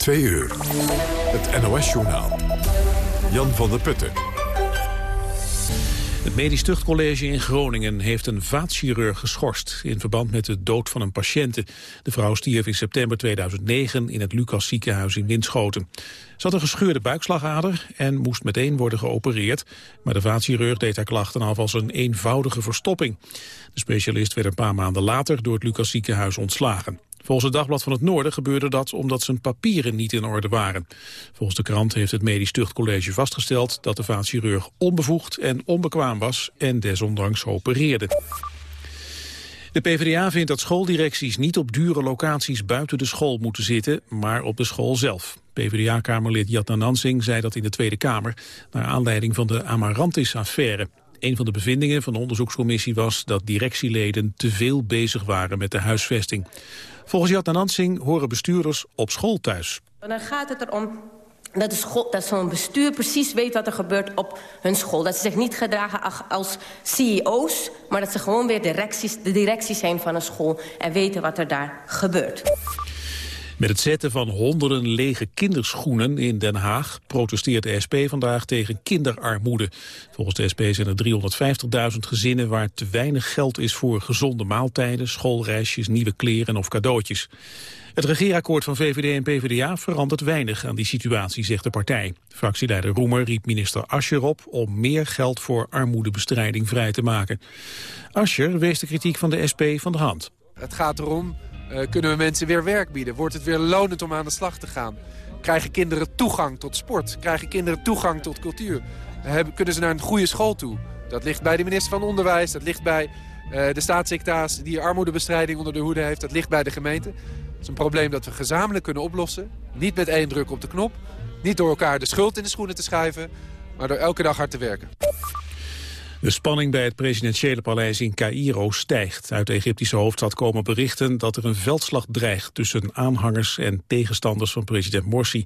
Twee uur. Het NOS-journaal. Jan van der Putten. Het Medisch Tuchtcollege in Groningen heeft een vaatchirurg geschorst... in verband met de dood van een patiënte. De vrouw stierf in september 2009 in het Lucas ziekenhuis in Winschoten. Ze had een gescheurde buikslagader en moest meteen worden geopereerd. Maar de vaatchirurg deed haar klachten af als een eenvoudige verstopping. De specialist werd een paar maanden later door het Lucas ziekenhuis ontslagen. Volgens het Dagblad van het Noorden gebeurde dat omdat zijn papieren niet in orde waren. Volgens de krant heeft het Medisch Tuchtcollege vastgesteld dat de vaatchirurg onbevoegd en onbekwaam was en desondanks opereerde. De PvdA vindt dat schooldirecties niet op dure locaties buiten de school moeten zitten, maar op de school zelf. PvdA-kamerlid Jatna Nansing zei dat in de Tweede Kamer, naar aanleiding van de Amarantis-affaire. Een van de bevindingen van de onderzoekscommissie was dat directieleden te veel bezig waren met de huisvesting. Volgens Jatna Nansing horen bestuurders op school thuis. Dan gaat het erom dat, dat zo'n bestuur precies weet wat er gebeurt op hun school. Dat ze zich niet gedragen als CEO's, maar dat ze gewoon weer directies, de directies zijn van een school... en weten wat er daar gebeurt. Met het zetten van honderden lege kinderschoenen in Den Haag protesteert de SP vandaag tegen kinderarmoede. Volgens de SP zijn er 350.000 gezinnen waar te weinig geld is voor gezonde maaltijden, schoolreisjes, nieuwe kleren of cadeautjes. Het regeerakkoord van VVD en PvdA verandert weinig aan die situatie, zegt de partij. Fractieleider Roemer riep minister Ascher op om meer geld voor armoedebestrijding vrij te maken. Ascher wees de kritiek van de SP van de hand. Het gaat erom kunnen we mensen weer werk bieden? Wordt het weer lonend om aan de slag te gaan? Krijgen kinderen toegang tot sport? Krijgen kinderen toegang tot cultuur? Kunnen ze naar een goede school toe? Dat ligt bij de minister van Onderwijs, dat ligt bij uh, de staatssecretaris die armoedebestrijding onder de hoede heeft. Dat ligt bij de gemeente. Het is een probleem dat we gezamenlijk kunnen oplossen. Niet met één druk op de knop. Niet door elkaar de schuld in de schoenen te schuiven. Maar door elke dag hard te werken. De spanning bij het presidentiële paleis in Cairo stijgt. Uit de Egyptische hoofdstad komen berichten dat er een veldslag dreigt... tussen aanhangers en tegenstanders van president Morsi.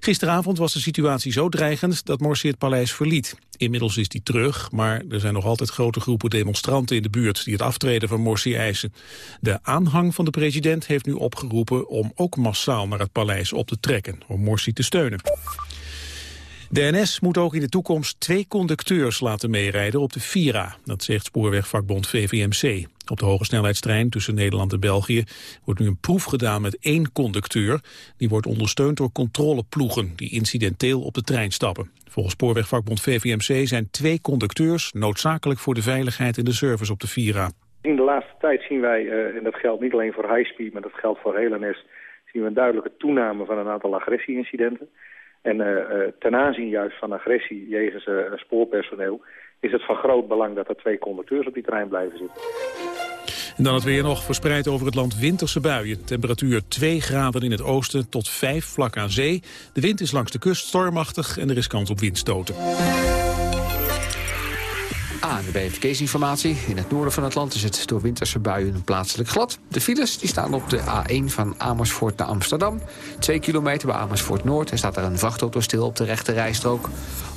Gisteravond was de situatie zo dreigend dat Morsi het paleis verliet. Inmiddels is hij terug, maar er zijn nog altijd grote groepen demonstranten in de buurt... die het aftreden van Morsi eisen. De aanhang van de president heeft nu opgeroepen om ook massaal naar het paleis op te trekken... om Morsi te steunen. De NS moet ook in de toekomst twee conducteurs laten meerijden op de Vira. Dat zegt spoorwegvakbond VVMC. Op de hoge snelheidstrein tussen Nederland en België wordt nu een proef gedaan met één conducteur. Die wordt ondersteund door controleploegen die incidenteel op de trein stappen. Volgens spoorwegvakbond VVMC zijn twee conducteurs noodzakelijk voor de veiligheid en de service op de Vira. In de laatste tijd zien wij, uh, en dat geldt niet alleen voor high-speed, maar dat geldt voor heel NS, zien we een duidelijke toename van een aantal agressieincidenten. En uh, ten aanzien juist van agressie jegens uh, spoorpersoneel... is het van groot belang dat er twee conducteurs op die trein blijven zitten. En dan het weer nog verspreid over het land winterse buien. Temperatuur 2 graden in het oosten tot 5 vlak aan zee. De wind is langs de kust stormachtig en er is kans op windstoten. ANWB Verkeersinformatie. In het noorden van het land is het door winterse buien plaatselijk glad. De files die staan op de A1 van Amersfoort naar Amsterdam. 2 kilometer bij Amersfoort Noord. Er staat er een vrachtauto stil op de rechte rijstrook.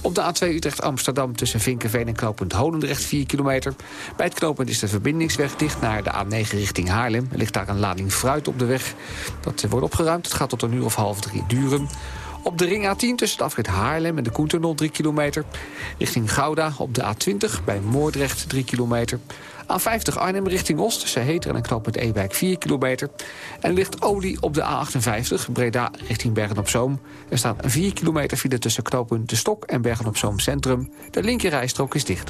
Op de A2 Utrecht-Amsterdam tussen Vinkenveen en knooppunt Holendrecht 4 kilometer. Bij het knooppunt is de verbindingsweg dicht naar de A9 richting Haarlem. Er ligt daar een lading fruit op de weg. Dat wordt opgeruimd. Het gaat tot een uur of half drie duren. Op de ring A10 tussen het afrit Haarlem en de Koentunnel 3 kilometer. Richting Gouda op de A20 bij Moordrecht 3 kilometer. A50 Arnhem richting Oost tussen Heter en knooppunt Ewijk 4 kilometer. En ligt olie op de A58 Breda richting Bergen-op-Zoom. Er staat een 4 kilometer file tussen knooppunt De Stok en Bergen-op-Zoom Centrum. De linkerrijstrook is dicht.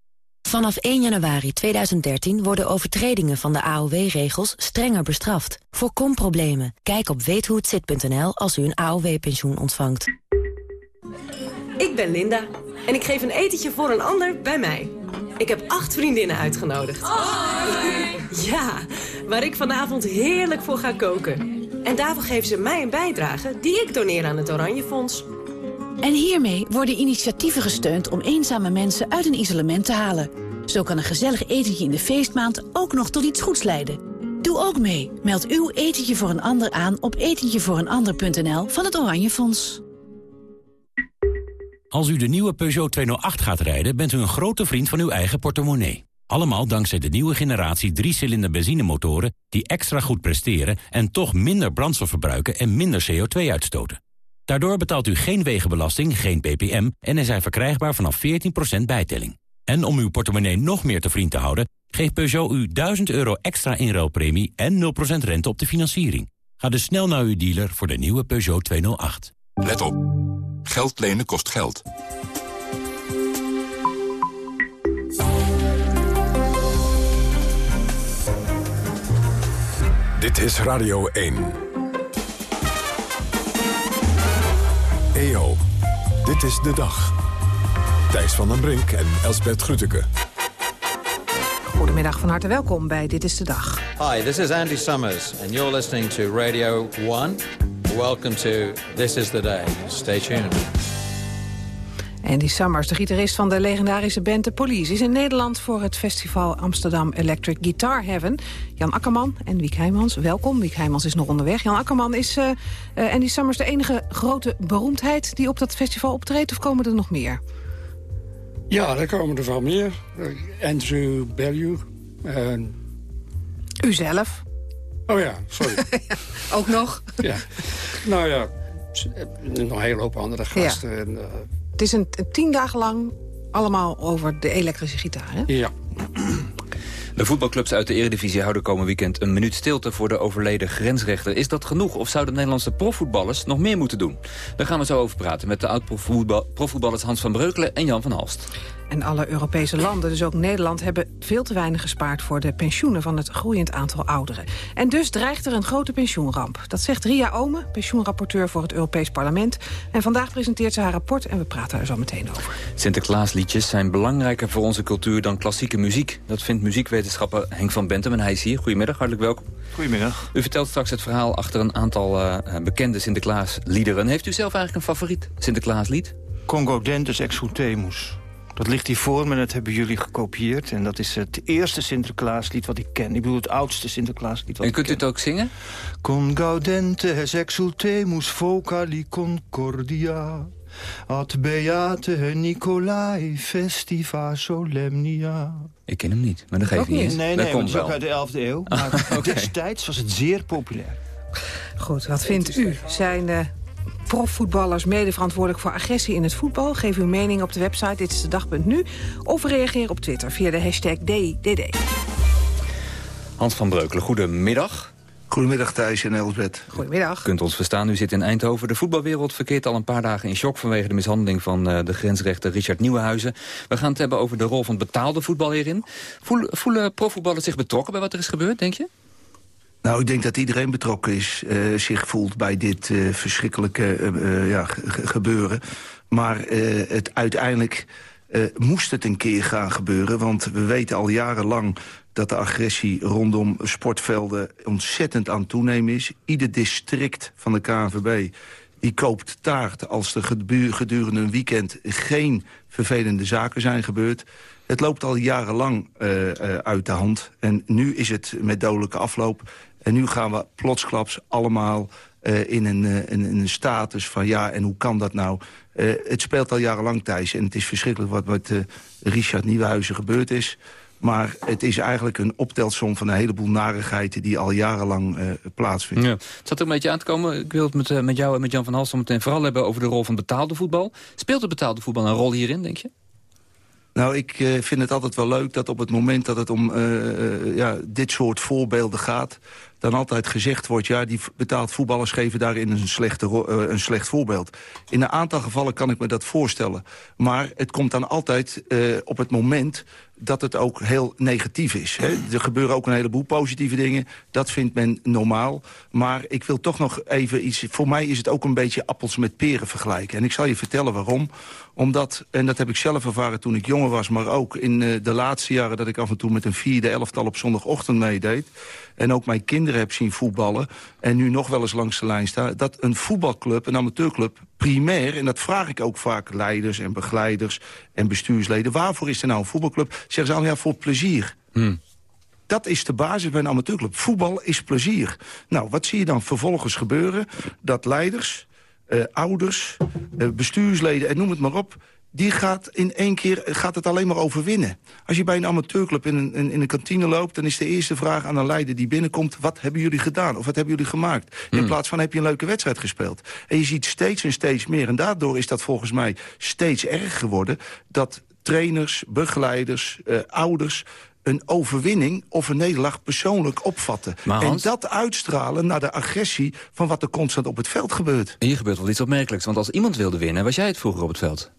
Vanaf 1 januari 2013 worden overtredingen van de AOW-regels strenger bestraft. Voorkom problemen. Kijk op weethohetzit.nl als u een AOW-pensioen ontvangt. Ik ben Linda en ik geef een etentje voor een ander bij mij. Ik heb acht vriendinnen uitgenodigd. Ja, waar ik vanavond heerlijk voor ga koken. En daarvoor geven ze mij een bijdrage die ik doneer aan het Oranje Fonds. En hiermee worden initiatieven gesteund om eenzame mensen uit een isolement te halen. Zo kan een gezellig etentje in de feestmaand ook nog tot iets goeds leiden. Doe ook mee. Meld uw etentje voor een ander aan op etentjevooreenander.nl van het Oranje Fonds. Als u de nieuwe Peugeot 208 gaat rijden, bent u een grote vriend van uw eigen portemonnee. Allemaal dankzij de nieuwe generatie 3-cilinder benzinemotoren... die extra goed presteren en toch minder brandstof verbruiken en minder CO2 uitstoten. Daardoor betaalt u geen wegenbelasting, geen ppm... en er zijn verkrijgbaar vanaf 14% bijtelling. En om uw portemonnee nog meer te vriend te houden... geeft Peugeot u 1000 euro extra inruilpremie en 0% rente op de financiering. Ga dus snel naar uw dealer voor de nieuwe Peugeot 208. Let op. Geld lenen kost geld. Dit is Radio 1. EO, dit is de dag. Thijs van den Brink en Elsbert Grütke. Goedemiddag, van harte welkom bij Dit is de Dag. Hi, this is Andy Summers and you're listening to Radio 1. Welcome to This is the Day. Stay tuned. Andy Summers, de gitarist van de legendarische band The Police... is in Nederland voor het festival Amsterdam Electric Guitar Heaven. Jan Akkerman en Wiek Heijmans, welkom. Wiek Heijmans is nog onderweg. Jan Akkerman, is uh, uh, Andy Summers de enige grote beroemdheid... die op dat festival optreedt, of komen er nog meer? Ja, er komen er wel meer. Andrew Bellew. En... U zelf? Oh ja, sorry. ook nog? ja. Nou ja, nog een hele hoop andere gasten. Ja. En, uh... Het is een, tien dagen lang allemaal over de elektrische gitaar, hè? Ja. De voetbalclubs uit de Eredivisie houden komend weekend een minuut stilte voor de overleden grensrechter. Is dat genoeg of zouden Nederlandse profvoetballers nog meer moeten doen? Daar gaan we zo over praten met de oud-profvoetballers Hans van Breukelen en Jan van Halst. En alle Europese landen, dus ook Nederland, hebben veel te weinig gespaard voor de pensioenen van het groeiend aantal ouderen. En dus dreigt er een grote pensioenramp. Dat zegt Ria Omen, pensioenrapporteur voor het Europees Parlement. En vandaag presenteert ze haar rapport en we praten er zo meteen over. Sinterklaasliedjes zijn belangrijker voor onze cultuur dan klassieke muziek. Dat vindt muziekwetenschapper Henk van Bentem en hij is hier. Goedemiddag, hartelijk welkom. Goedemiddag. U vertelt straks het verhaal achter een aantal uh, bekende Sinterklaasliederen. Heeft u zelf eigenlijk een favoriet Sinterklaaslied? Congo Dentes Exultemus. Dat ligt hier voor me en dat hebben jullie gekopieerd. En dat is het eerste Sinterklaaslied wat ik ken. Ik bedoel het oudste Sinterklaaslied wat en kunt u het ook zingen? Con gaudentes exultemus vocali concordia. Ad beate Nicolai festiva solemnia. Ik ken hem niet, maar dat geeft niet eens. Nee, dat nee, komt het is wel. ook uit de 11e eeuw. Maar okay. destijds was het zeer populair. Goed, wat vindt u? Zijn uh, profvoetballers mede verantwoordelijk voor agressie in het voetbal? Geef uw mening op de website dit is de dag.nu of reageer op Twitter via de hashtag DDD. Hans van Breukelen, goedemiddag. Goedemiddag Thijs en Elsbeth. Goedemiddag. U kunt ons verstaan, u zit in Eindhoven. De voetbalwereld verkeert al een paar dagen in shock... vanwege de mishandeling van uh, de grensrechter Richard Nieuwenhuizen. We gaan het hebben over de rol van betaalde voetbal hierin. Voelen, voelen profvoetballers zich betrokken bij wat er is gebeurd, denk je? Nou, ik denk dat iedereen betrokken is, uh, zich voelt bij dit uh, verschrikkelijke uh, ja, gebeuren. Maar het uiteindelijk moest het een keer gaan gebeuren. Want we weten al jarenlang dat de agressie rondom sportvelden ontzettend aan het toenemen is. Ieder district van de KNVB die koopt taart als er gedurende een weekend geen vervelende zaken zijn gebeurd. Het loopt al jarenlang uit de hand. En nu is het met dodelijke afloop. En nu gaan we plotsklaps allemaal uh, in, een, in, een status van ja, en hoe kan dat nou? het speelt al jarenlang, Thijs. En het is verschrikkelijk wat met Richard Nieuwenhuizen gebeurd is. Maar het is eigenlijk een optelsom van een heleboel narigheden... die al jarenlang uh, plaatsvinden. Ja. Het zat er een beetje aan te komen. Ik wil het met, uh, met jou en met Jan van Halst meteen vooral hebben... over de rol van betaalde voetbal. Speelt het betaalde voetbal een rol hierin, denk je? Nou, ik uh, vind het altijd wel leuk dat op het moment dat het om ja, dit soort voorbeelden gaat... dan altijd gezegd wordt, ja, die betaald voetballers geven daarin een, slechte, uh, een slecht voorbeeld. In een aantal gevallen kan ik me dat voorstellen. Maar het komt dan altijd uh, op het moment dat het ook heel negatief is. Hè? Er gebeuren ook een heleboel positieve dingen. Dat vindt men normaal. Maar ik wil toch nog even iets... Voor mij is het ook een beetje appels met peren vergelijken. En ik zal je vertellen waarom. Omdat, en dat heb ik zelf ervaren toen ik jonger was... maar ook in uh, de laatste jaren dat ik af en toe met een vierde elftal op zondagochtend meedeed... en ook mijn kinderen heb zien voetballen... en nu nog wel eens langs de lijn staan... dat een voetbalclub, een amateurclub, primair... en dat vraag ik ook vaak leiders en begeleiders en bestuursleden... waarvoor is er nou een voetbalclub? Zeggen ze al, ja, voor plezier. Hmm. Dat is de basis bij een amateurclub. Voetbal is plezier. Nou, wat zie je dan vervolgens gebeuren? Dat leiders, eh, ouders, eh, bestuursleden en noem het maar op die gaat in één keer gaat het alleen maar over winnen. Als je bij een amateurclub in een, in, in een kantine loopt... dan is de eerste vraag aan een leider die binnenkomt... wat hebben jullie gedaan of wat hebben jullie gemaakt? In Hmm. plaats van heb je een leuke wedstrijd gespeeld. En je ziet steeds en steeds meer. En daardoor is dat volgens mij steeds erger geworden... dat trainers, begeleiders, eh, ouders een overwinning of een nederlaag persoonlijk opvatten. En dat uitstralen naar de agressie van wat er constant op het veld gebeurt. En hier gebeurt wel iets opmerkelijks, want als iemand wilde winnen... was jij het vroeger op het veld.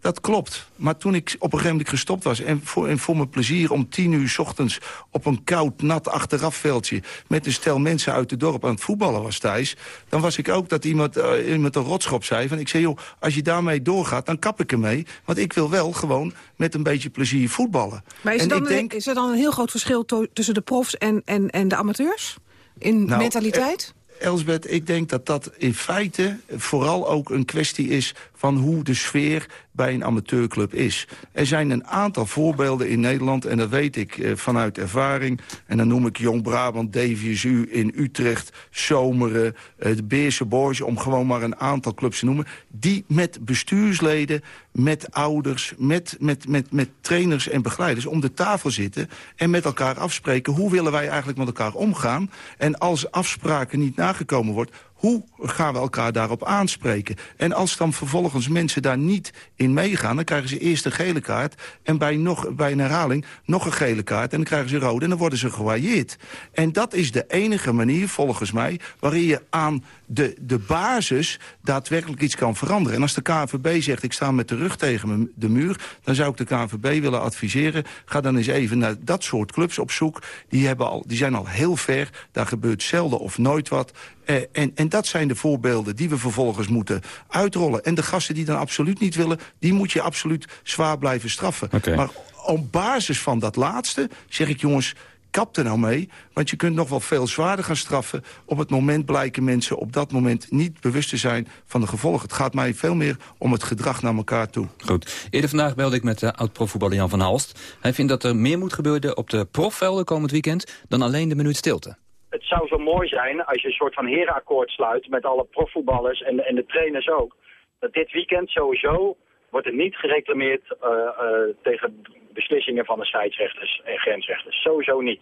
Dat klopt. Maar toen ik op een gegeven moment gestopt was... en voor, en voor mijn plezier om tien uur 's ochtends... op een koud, nat achterafveldje... met een stel mensen uit het dorp aan het voetballen was thuis... dan was ik ook dat iemand, eh, iemand een rotschop zei... van ik zei, joh, als je daarmee doorgaat, dan kap ik ermee. Want ik wil wel gewoon met een beetje plezier voetballen. Maar is er, en dan, ik denk, is er dan een heel groot verschil tussen de profs en, en, en de amateurs? In Nou, mentaliteit? Elsbeth, ik denk dat dat in feite vooral ook een kwestie is... van hoe de sfeer bij een amateurclub is. Er zijn een aantal voorbeelden in Nederland, en dat weet ik eh, vanuit ervaring... en dan noem ik Jong Brabant, DVSU in Utrecht, Zomeren... eh, de Beerse Boys, om gewoon maar een aantal clubs te noemen... die met bestuursleden, met ouders, met, met, met, met trainers en begeleiders... om de tafel zitten en met elkaar afspreken... hoe willen wij eigenlijk met elkaar omgaan? En als afspraken niet nagekomen wordt... Hoe gaan we elkaar daarop aanspreken? En als dan vervolgens mensen daar niet in meegaan... dan krijgen ze eerst een gele kaart en bij, nog, bij een herhaling nog een gele kaart... en dan krijgen ze rode en dan worden ze gewailleerd. En dat is de enige manier, volgens mij... waarin je aan de, de basis daadwerkelijk iets kan veranderen. En als de KNVB zegt, ik sta met de rug tegen de muur... dan zou ik de KNVB willen adviseren... ga dan eens even naar dat soort clubs op zoek. Die, hebben al, die zijn al heel ver, daar gebeurt zelden of nooit wat... Eh, en, en dat zijn de voorbeelden die we vervolgens moeten uitrollen. En de gasten die dan absoluut niet willen... die moet je absoluut zwaar blijven straffen. Maar op basis van dat laatste zeg ik, jongens... Kap er nou mee, want je kunt nog wel veel zwaarder gaan straffen. Op het moment blijken mensen op dat moment niet bewust te zijn van de gevolgen. Het gaat mij veel meer om het gedrag naar elkaar toe. Goed. Eerder vandaag belde ik met de oud-profvoetballer Jan van Halst. Hij vindt dat er meer moet gebeuren op de profvelden komend weekend... dan alleen de minuut stilte. Het zou zo mooi zijn als je een soort van herenakkoord sluit met alle profvoetballers en, en de trainers ook. Dat dit weekend sowieso wordt er niet gereclameerd eh, eh, tegen beslissingen van de scheidsrechters en grensrechters. Sowieso niet.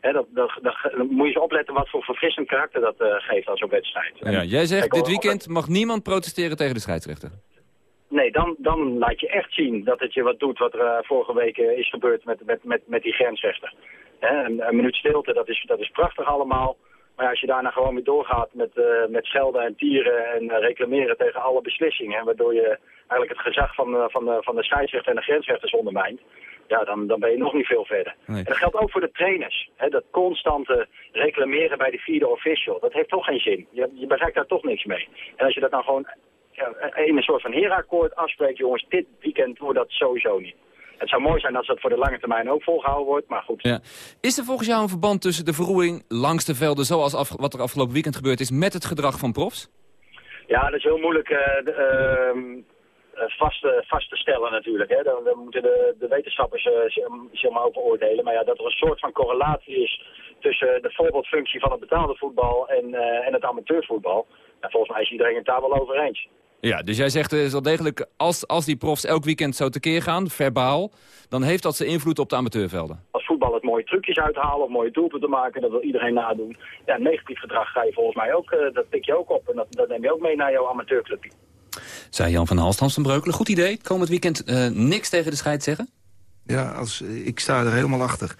Hè, dat, dat, dat, dan moet je eens opletten wat voor verfrissend karakter dat eh, geeft aan zo'n wedstrijd. Ja, jij zegt, dit weekend mag niemand protesteren tegen de scheidsrechter. Nee, dan, dan laat je echt zien dat het je wat doet wat er eh, vorige week eh, is gebeurd met, met, met, met die grensrechter. Hè, een, een minuut stilte, dat is, dat is prachtig allemaal. Maar als je daarna gewoon weer doorgaat met, eh, met schelden en tieren en eh, reclameren tegen alle beslissingen... waardoor je eigenlijk het gezag van, eh, van, de, van de scheidsrechter en de grensrechters ondermijnt... ja, dan, dan ben je nog niet veel verder. Nee. En dat geldt ook voor de trainers. Hè, dat constante reclameren bij de vierde official, dat heeft toch geen zin. Je, je bereikt daar toch niks mee. En als je dat nou gewoon ja, in een soort van herenakkoord afspreekt, jongens, dit weekend wordt dat sowieso niet. Het zou mooi zijn als dat voor de lange termijn ook volgehouden wordt, maar goed. Ja. Is er volgens jou een verband tussen de verroeiing langs de velden... zoals af- wat er afgelopen weekend gebeurd is... met het gedrag van profs? Ja, dat is heel moeilijk eh, de, ehm, eh, vast, te- vast te stellen natuurlijk. Hè. Dan, dan moeten de, de wetenschappers eh, zich- zich maar over oordelen. Maar ja, dat er een soort van correlatie is tussen de voorbeeldfunctie van het betaalde voetbal en, eh, en het amateurvoetbal. En volgens mij is iedereen het daar wel over eens. Ja, dus jij zegt is wel degelijk... Als, als die profs elk weekend zo tekeer gaan, verbaal... dan heeft dat zijn invloed op de amateurvelden. Als voetballers mooie trucjes uithalen of mooie doelpunten maken, dat wil iedereen nadoen. Ja, negatief gedrag ga je volgens mij ook, eh, dat pik je ook op. En dat, dat neem je ook mee naar jouw amateurclubje. Zei Jan van Halst, Hans van Breukelen. Goed idee. Komend weekend eh, niks tegen de scheid zeggen? Ja, als, ik sta er helemaal achter.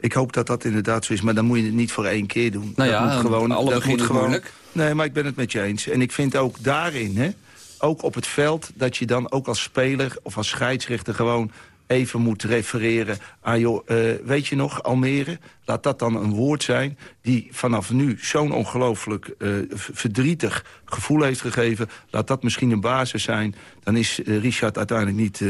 Ik hoop dat dat inderdaad zo is, maar dan moet je het niet voor één keer doen. Nou ja, dat moet gewoon, alle dat moet gewoon. Nee, maar ik ben het met je eens. En ik vind ook daarin, hè, ook op het veld... dat je dan ook als speler of als scheidsrechter gewoon even moet refereren aan... joh, eh, weet je nog, Almere, laat dat dan een woord zijn... die vanaf nu zo'n ongelooflijk eh, verdrietig gevoel heeft gegeven. Laat dat misschien een basis zijn. Dan is eh, Richard uiteindelijk niet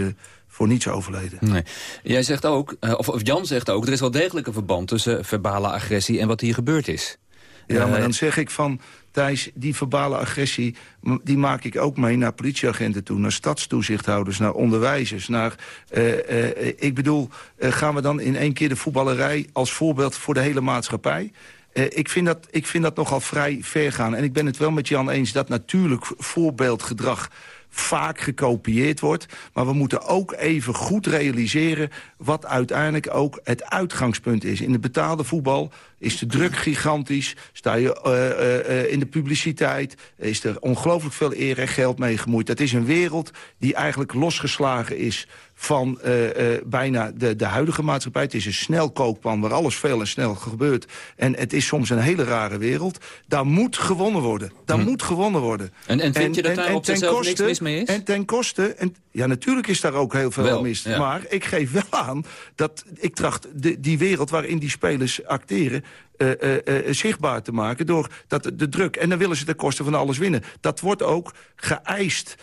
voor niets overleden. Nee. Jij zegt ook, of, of Jan zegt ook... er is wel degelijk een verband tussen verbale agressie en wat hier gebeurd is. Ja, maar dan zeg ik van... Thijs, die verbale agressie, die maak ik ook mee naar politieagenten toe... naar stadstoezichthouders, naar onderwijzers, naar... Uh, uh, ik bedoel, uh, gaan we dan in één keer de voetballerij als voorbeeld voor de hele maatschappij... ik, vind dat, ik vind dat nogal vrij ver gaan. En ik ben het wel met Jan eens dat natuurlijk voorbeeldgedrag vaak gekopieerd wordt. Maar we moeten ook even goed realiseren wat uiteindelijk ook het uitgangspunt is. In de betaalde voetbal is de druk gigantisch. Sta je uh, uh, in de publiciteit. Is er ongelooflijk veel eer en geld mee gemoeid. Dat is een wereld die eigenlijk losgeslagen is van uh, uh, bijna de, de huidige maatschappij. Het is een snelkookpan waar alles veel en snel gebeurt. En het is soms een hele rare wereld. Daar moet gewonnen worden. Daar hm. moet gewonnen worden. En, en vind je dat daar op zichzelf niks mis mee is? En ten koste... En, ja, natuurlijk is daar ook heel veel wel, mis. Ja. Maar ik geef wel aan dat ik tracht de, die wereld waarin die spelers acteren... Uh, uh, uh, zichtbaar te maken door dat, de druk. En dan willen ze de kosten van alles winnen. Dat wordt ook geëist.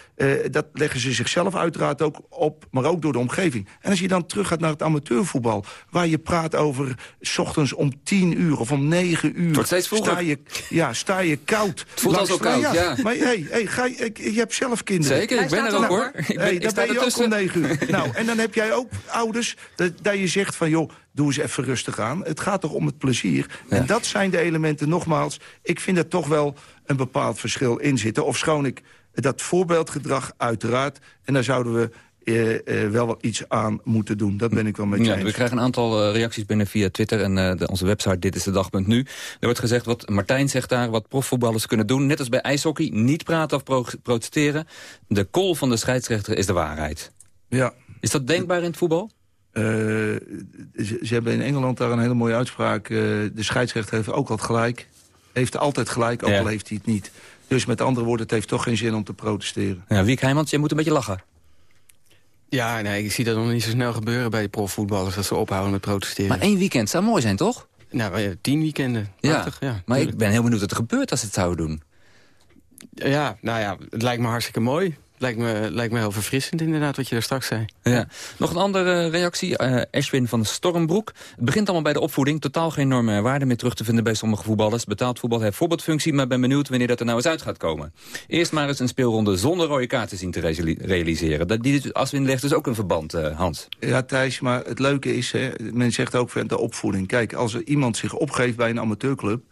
dat leggen ze zichzelf uiteraard ook op, maar ook door de omgeving. En als je dan terug gaat naar het amateurvoetbal... waar je praat over s ochtends om tien uur of om negen uur... Steeds vroeger. Sta je, ja, sta je koud. Het voelt al zo koud, ja. ja. Maar hey, hey, ga je, je hebt zelf kinderen. Zeker, ik ben er ook, hoor. Ik ben, hey, dan ben je ook om negen uur. nou, en dan heb jij ook ouders dat, dat je zegt van... joh, doe eens even rustig aan. Het gaat toch om het plezier. Ja. En dat zijn de elementen, nogmaals... ik vind er toch wel een bepaald verschil in zitten. Of schoon ik dat voorbeeldgedrag uiteraard... en daar zouden we uh, uh, wel wat iets aan moeten doen. Dat ben ik wel met je ja, eens. We krijgen een aantal uh, reacties binnen via Twitter en de, onze website Dit is de Dag.nu. Er wordt gezegd, wat Martijn zegt daar, wat profvoetballers kunnen doen. Net als bij ijshockey, niet praten of pro protesteren. De call van de scheidsrechter is de waarheid. Ja. Is dat denkbaar in het voetbal? Uh, ze, ze, hebben in Engeland daar een hele mooie uitspraak. Uh, de scheidsrechter heeft ook altijd gelijk. Heeft altijd gelijk, ook ja. al heeft hij het niet. Dus met andere woorden, het heeft toch geen zin om te protesteren. Ja, Wiek Heijmans, je moet een beetje lachen. Ja, nee, ik zie dat nog niet zo snel gebeuren bij de profvoetballers... dat ze ophouden met protesteren. Maar één weekend zou mooi zijn, toch? Nou, tien weekenden. Prachtig, ja, ja, maar ik ben heel benieuwd wat er gebeurt als ze het zouden doen. Ja, nou ja, het lijkt me hartstikke mooi. Lijkt me, lijkt me heel verfrissend inderdaad, wat je daar straks zei. Ja. Nog een andere reactie, uh, Ashwin van Stormbroek. Het begint allemaal bij de opvoeding. Totaal geen normen en waarden meer terug te vinden bij sommige voetballers. Betaald voetbal heeft voorbeeldfunctie, maar ben benieuwd wanneer dat er nou eens uit gaat komen. Eerst maar eens een speelronde zonder rode kaarten zien te realiseren. Dat, die, Ashwin legt dus ook een verband, uh, Hans. Ja, Thijs, maar het leuke is, hè, men zegt ook van de opvoeding. Kijk, als er iemand zich opgeeft bij een amateurclub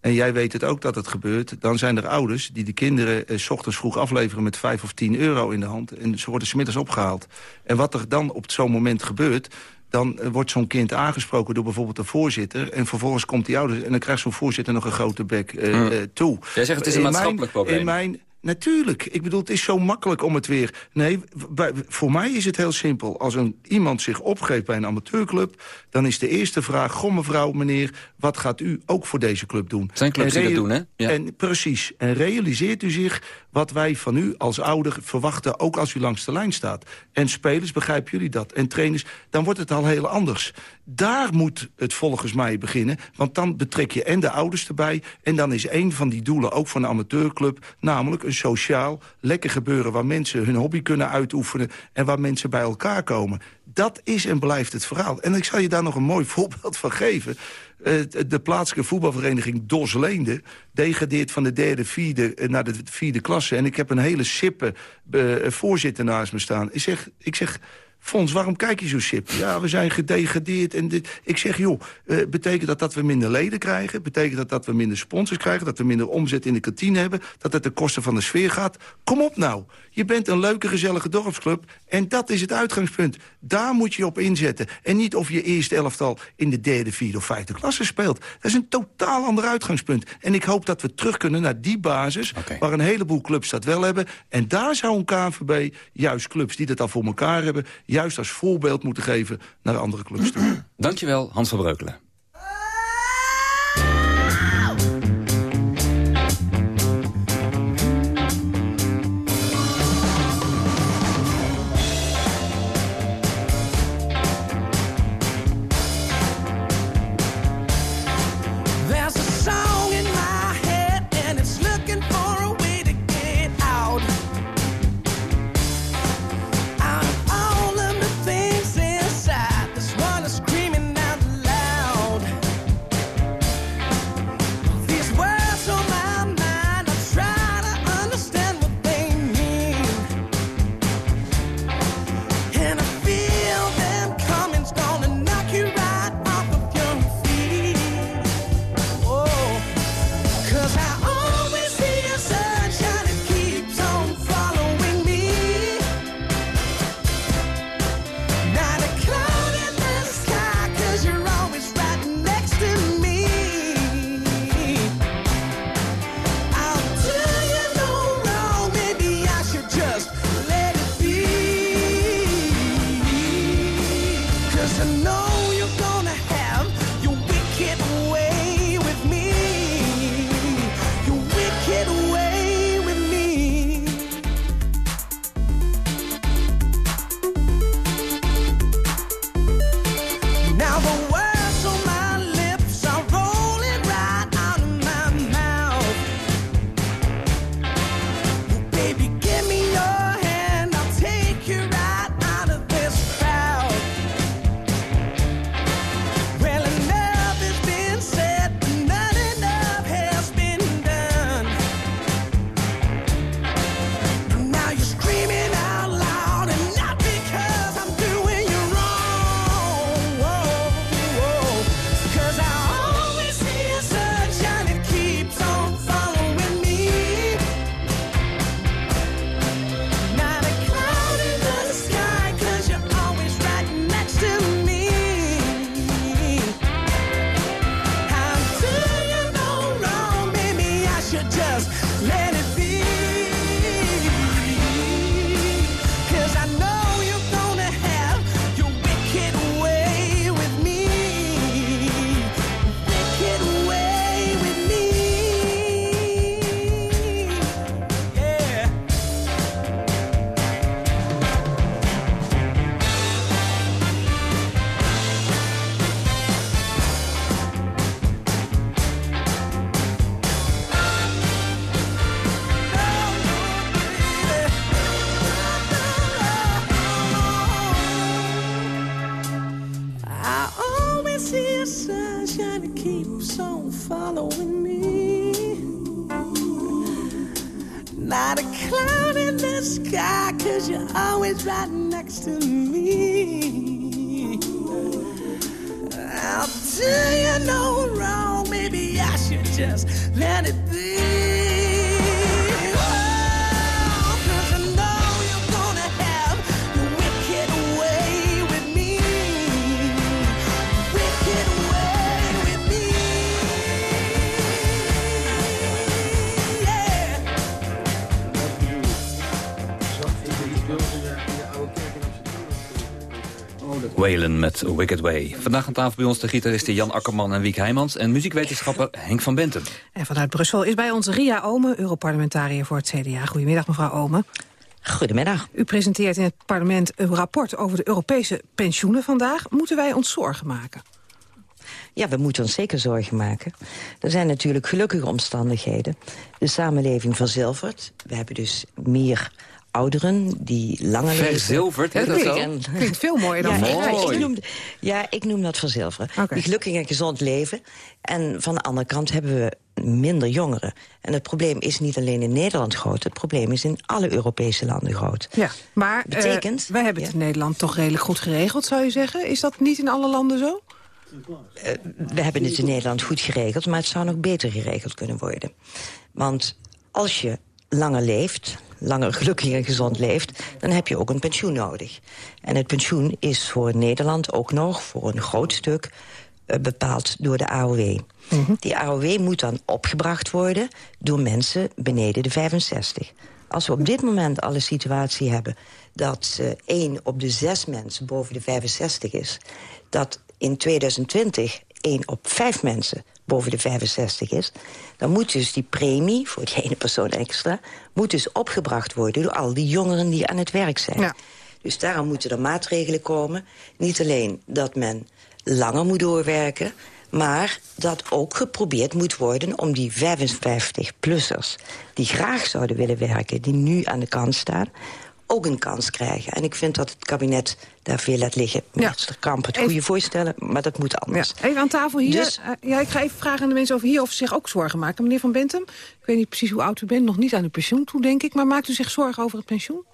en jij weet het ook dat het gebeurt... dan zijn er ouders die de kinderen eh, s ochtends vroeg afleveren... met 5 of 10 euro in de hand. En ze worden smiddags opgehaald. En wat er dan op zo'n moment gebeurt dan uh, wordt zo'n kind aangesproken door bijvoorbeeld de voorzitter... en vervolgens komt die ouders en dan krijgt zo'n voorzitter nog een grote bek uh, mm. uh, toe. Jij zegt het is een in maatschappelijk mijn, probleem. In mijn, Natuurlijk. Ik bedoel, het is zo makkelijk om het weer... Nee, voor mij is het heel simpel. Als een, iemand zich opgeeft bij een amateurclub... dan is de eerste vraag... Goh, mevrouw, meneer, wat gaat u ook voor deze club doen? Zijn clubs die dat doen, hè? Ja. En, precies. En realiseert u zich wat wij van u als ouder verwachten... ook als u langs de lijn staat. En spelers, begrijpen jullie dat? En trainers, dan wordt het al heel anders. Daar moet het volgens mij beginnen. Want dan betrek je en de ouders erbij... en dan is een van die doelen ook van een amateurclub... namelijk een sociaal, lekker gebeuren... waar mensen hun hobby kunnen uitoefenen... en waar mensen bij elkaar komen. Dat is en blijft het verhaal. En ik zal je daar nog een mooi voorbeeld van geven. Uh, de plaatselijke voetbalvereniging Dosleende... degradeert van de derde, vierde naar de vierde klasse. En ik heb een hele sippe uh, voorzitter naast me staan. Ik zeg... Ik zeg Fons, waarom kijk je zo sip? Ja, we zijn gedegradeerd. En dit. Ik zeg, joh, uh, betekent dat dat we minder leden krijgen? Betekent dat dat we minder sponsors krijgen? Dat we minder omzet in de kantine hebben? Dat het de kosten van de sfeer gaat? Kom op nou. Je bent een leuke, gezellige dorpsclub. En dat is het uitgangspunt. Daar moet je op inzetten. En niet of je eerste elftal in de derde, vierde of vijfde klasse speelt. Dat is een totaal ander uitgangspunt. En ik hoop dat we terug kunnen naar die basis... Okay. waar een heleboel clubs dat wel hebben. En daar zou een KNVB, juist clubs die dat al voor elkaar hebben juist als voorbeeld moeten geven naar andere clubs toe. Dankjewel, Hans van Breukelen. Know wrong? Maybe I should just let it be. Whalen met Wicked Way. Vandaag aan tafel bij ons de gitaristen Jan Akkerman en Wiek Heijmans... en muziekwetenschapper Henk van Bentum. En vanuit Brussel is bij ons Ria Omen, Europarlementariër voor het CDA. Goedemiddag, mevrouw Omen. Goedemiddag. U presenteert in het parlement een rapport over de Europese pensioenen vandaag. Moeten wij ons zorgen maken? Ja, we moeten ons zeker zorgen maken. Er zijn natuurlijk gelukkige omstandigheden. De samenleving verzilvert. We hebben dus meer ouderen die langer leven. Verzilverd, hè, dat zo? En- Klinkt veel mooier dan ja, ik, Mooi. ik noem, ja, ik noem dat verzilveren. Die gelukkig en gezond leven. En van de andere kant hebben we minder jongeren. En het probleem is niet alleen in Nederland groot. Het probleem is in alle Europese landen groot. Ja, maar eh, Betekent- wij hebben het in Nederland toch redelijk goed geregeld, zou je zeggen? Is dat niet in alle landen zo? Eh, we hebben het in Nederland goed geregeld, maar het zou nog beter geregeld kunnen worden. Want als je langer leeft, langer gelukkig en gezond leeft... dan heb je ook een pensioen nodig. En het pensioen is voor Nederland ook nog, voor een groot stuk... eh, bepaald door de AOW. Die AOW moet dan opgebracht worden door mensen beneden de 65. Als we op dit moment al een situatie hebben... dat eh, één op de zes mensen boven de 65 is... dat in 2020 één op vijf mensen boven de 65 is... dan moet dus die premie voor die ene persoon extra... moet dus opgebracht worden door al die jongeren die aan het werk zijn. Dus daarom moeten er maatregelen komen. Niet alleen dat men langer moet doorwerken... maar dat ook geprobeerd moet worden om die 55-plussers... die graag zouden willen werken, die nu aan de kant staan ook een kans krijgen. En ik vind dat het kabinet daar veel laat liggen. Minister Kamp het goede voorstellen, maar dat moet anders. Even aan tafel hier. Dus- Eh, ja, ik ga even vragen aan de mensen over hier of ze zich ook zorgen maken. Meneer Van Bentum, ik weet niet precies hoe oud u bent. Nog niet aan uw pensioen toe, denk ik. Maar maakt u zich zorgen over het pensioen?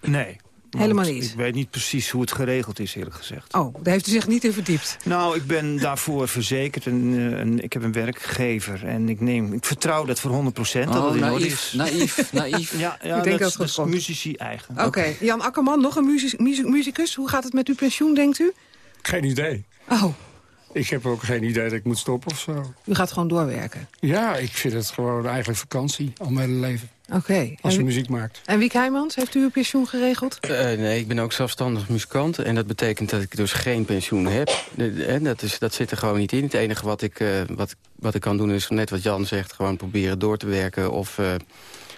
Nee. Helemaal niet? Ik weet niet precies hoe het geregeld is, eerlijk gezegd. Oh, daar heeft u zich niet in verdiept. Nou, ik ben daarvoor verzekerd en, eh, en ik heb een werkgever. En ik, neem, ik vertrouw dat voor 100% dat Oh, het in orde naïef, is. naïef, naïef. Ja, ja Ik denk dat het dat is goed komt. muzici eigen. Oké, Jan Akkerman, nog een muziek- muziek- muzikus. Hoe gaat het met uw pensioen, denkt u? Geen idee. Oh, Ik heb ook geen idee dat ik moet stoppen of zo. u gaat gewoon doorwerken. Ja, ik vind het gewoon eigenlijk vakantie al mijn hele leven. Oké. Als je En- muziek maakt. En Wiek Heijmans, heeft u uw pensioen geregeld? Eh, nee, ik ben ook zelfstandig muzikant. En dat betekent dat ik dus geen pensioen heb. En dat, is, dat zit er gewoon niet in. Het enige wat ik, eh, wat, wat ik kan doen is net wat Jan zegt... gewoon proberen door te werken of, eh,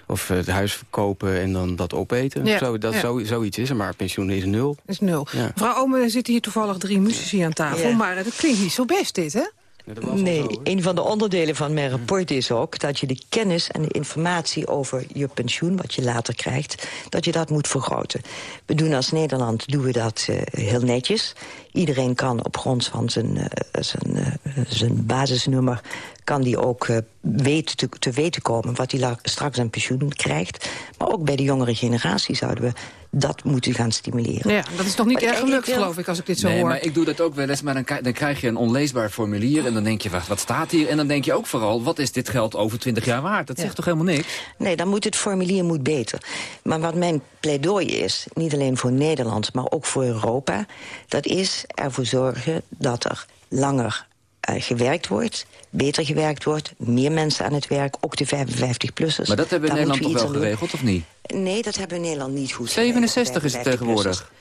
of eh, het huis verkopen en dan dat opeten. Ja, Zo, dat, ja. zo, zoiets is er, maar pensioen is nul. Dat is nul. Ja. Mevrouw Omen, er zitten hier toevallig drie muzici aan tafel... Ja. maar het klinkt niet zo best, dit, hè? Nee, een van de onderdelen van mijn rapport is ook dat je de kennis en de informatie over je pensioen, wat je later krijgt, dat je dat moet vergroten. We doen als Nederland doen we dat eh, heel netjes. Iedereen kan op grond van zijn, eh, zijn, eh, zijn basisnummer kan die ook eh, weten te, te weten komen wat hij straks aan pensioen krijgt. Maar ook bij de jongere generatie zouden we dat moeten gaan stimuleren. Ja, dat is nog niet Wat erg gelukt, wil- geloof ik, als ik dit zo nee, hoor. maar ik doe dat ook wel eens, maar dan, dan krijg je een onleesbaar formulier... en dan denk je, wacht, wat staat hier? En dan denk je ook vooral, wat is dit geld over 20 jaar waard? Dat zegt toch helemaal niks? Nee, dan moet het formulier moet beter. Maar wat mijn pleidooi is, niet alleen voor Nederland, maar ook voor Europa... dat is ervoor zorgen dat er langer eh, gewerkt wordt, beter gewerkt wordt... meer mensen aan het werk, ook de 55-plussers. Maar dat hebben we in Nederland toch wel geregeld, of niet? Nee, dat hebben we in Nederland niet goed 67 is het geregeld, de 55-plussers. tegenwoordig.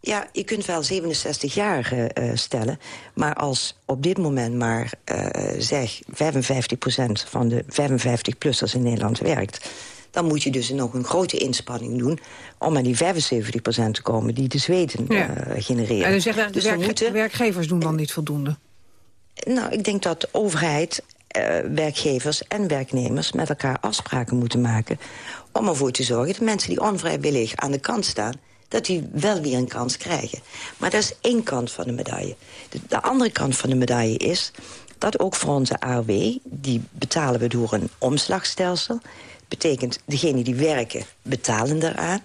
Ja, je kunt wel 67 jaar eh, stellen. Maar als op dit moment maar, eh, zeg, 55% van de 55-plussers in Nederland werkt... dan moet je dus nog een grote inspanning doen... om aan die 75% te komen die de Zweden Ja. eh, genereren. En eigenlijk, Dus de, werk- moeten- de werkgevers doen dan niet voldoende. nou, ik denk dat de overheid, eh, werkgevers en werknemers... met elkaar afspraken moeten maken om ervoor te zorgen... dat mensen die onvrijwillig aan de kant staan... dat die wel weer een kans krijgen. Maar dat is één kant van de medaille. De, de andere kant van de medaille is dat ook voor onze AOW... die betalen we door een omslagstelsel. Betekent, degenen die werken betalen daaraan.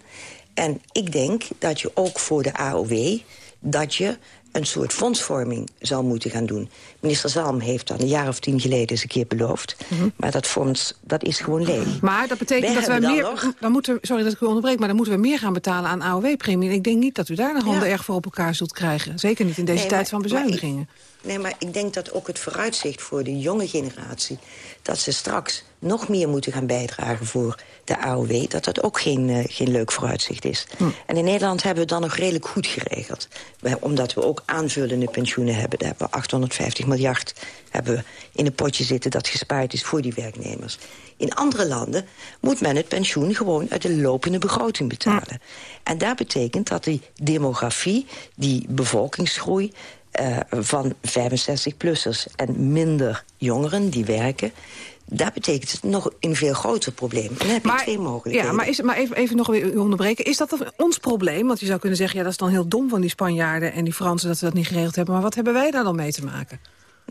En ik denk dat je ook voor de AOW... dat je een soort fondsvorming zou moeten gaan doen. Minister Zalm heeft dat een jaar of tien geleden eens een keer beloofd. Maar dat fonds, dat is gewoon leeg. Maar dat betekent Wij dat we dan meer... nog- Dan moeten, sorry dat ik u onderbreek, maar dan moeten we meer gaan betalen aan AOW-premie. En ik denk niet dat u daar de handen erg voor op elkaar zult krijgen. Zeker niet in deze Nee, tijd maar- van maar bezuinigingen. Nee, maar ik denk dat ook het vooruitzicht voor de jonge generatie... dat ze straks nog meer moeten gaan bijdragen voor de AOW... dat dat ook geen, eh, geen leuk vooruitzicht is. En in Nederland hebben we het dan nog redelijk goed geregeld. We- omdat we ook aanvullende pensioenen hebben. Daar hebben we 850 miljard hebben we in een potje zitten... dat gespaard is voor die werknemers. In andere landen moet men het pensioen gewoon uit de lopende begroting betalen. En dat betekent dat die demografie, die bevolkingsgroei eh, van 65-plussers en minder jongeren die werken... dat betekent het nog een veel groter probleem. En dan heb je twee mogelijkheden. Ja, maar, is, maar even, even nog weer u onderbreken. Is dat ons probleem? Want je zou kunnen zeggen, ja, dat is dan heel dom van die Spanjaarden en die Fransen... dat ze dat niet geregeld hebben. Maar wat hebben wij daar dan mee te maken?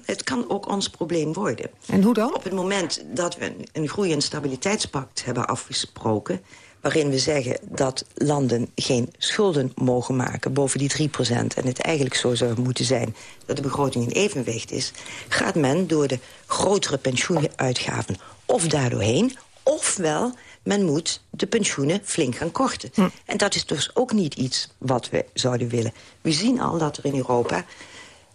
Het kan ook ons probleem worden. En hoe dan? Op het moment dat we een- een groei- en stabiliteitspact hebben afgesproken... waarin we zeggen dat landen geen schulden mogen maken boven die 3% en het eigenlijk zo zou moeten zijn dat de begroting in evenwicht is... gaat men door de grotere pensioenuitgaven of daardoorheen... ofwel men moet de pensioenen flink gaan korten. En dat is dus ook niet iets wat we zouden willen. We zien al dat er in Europa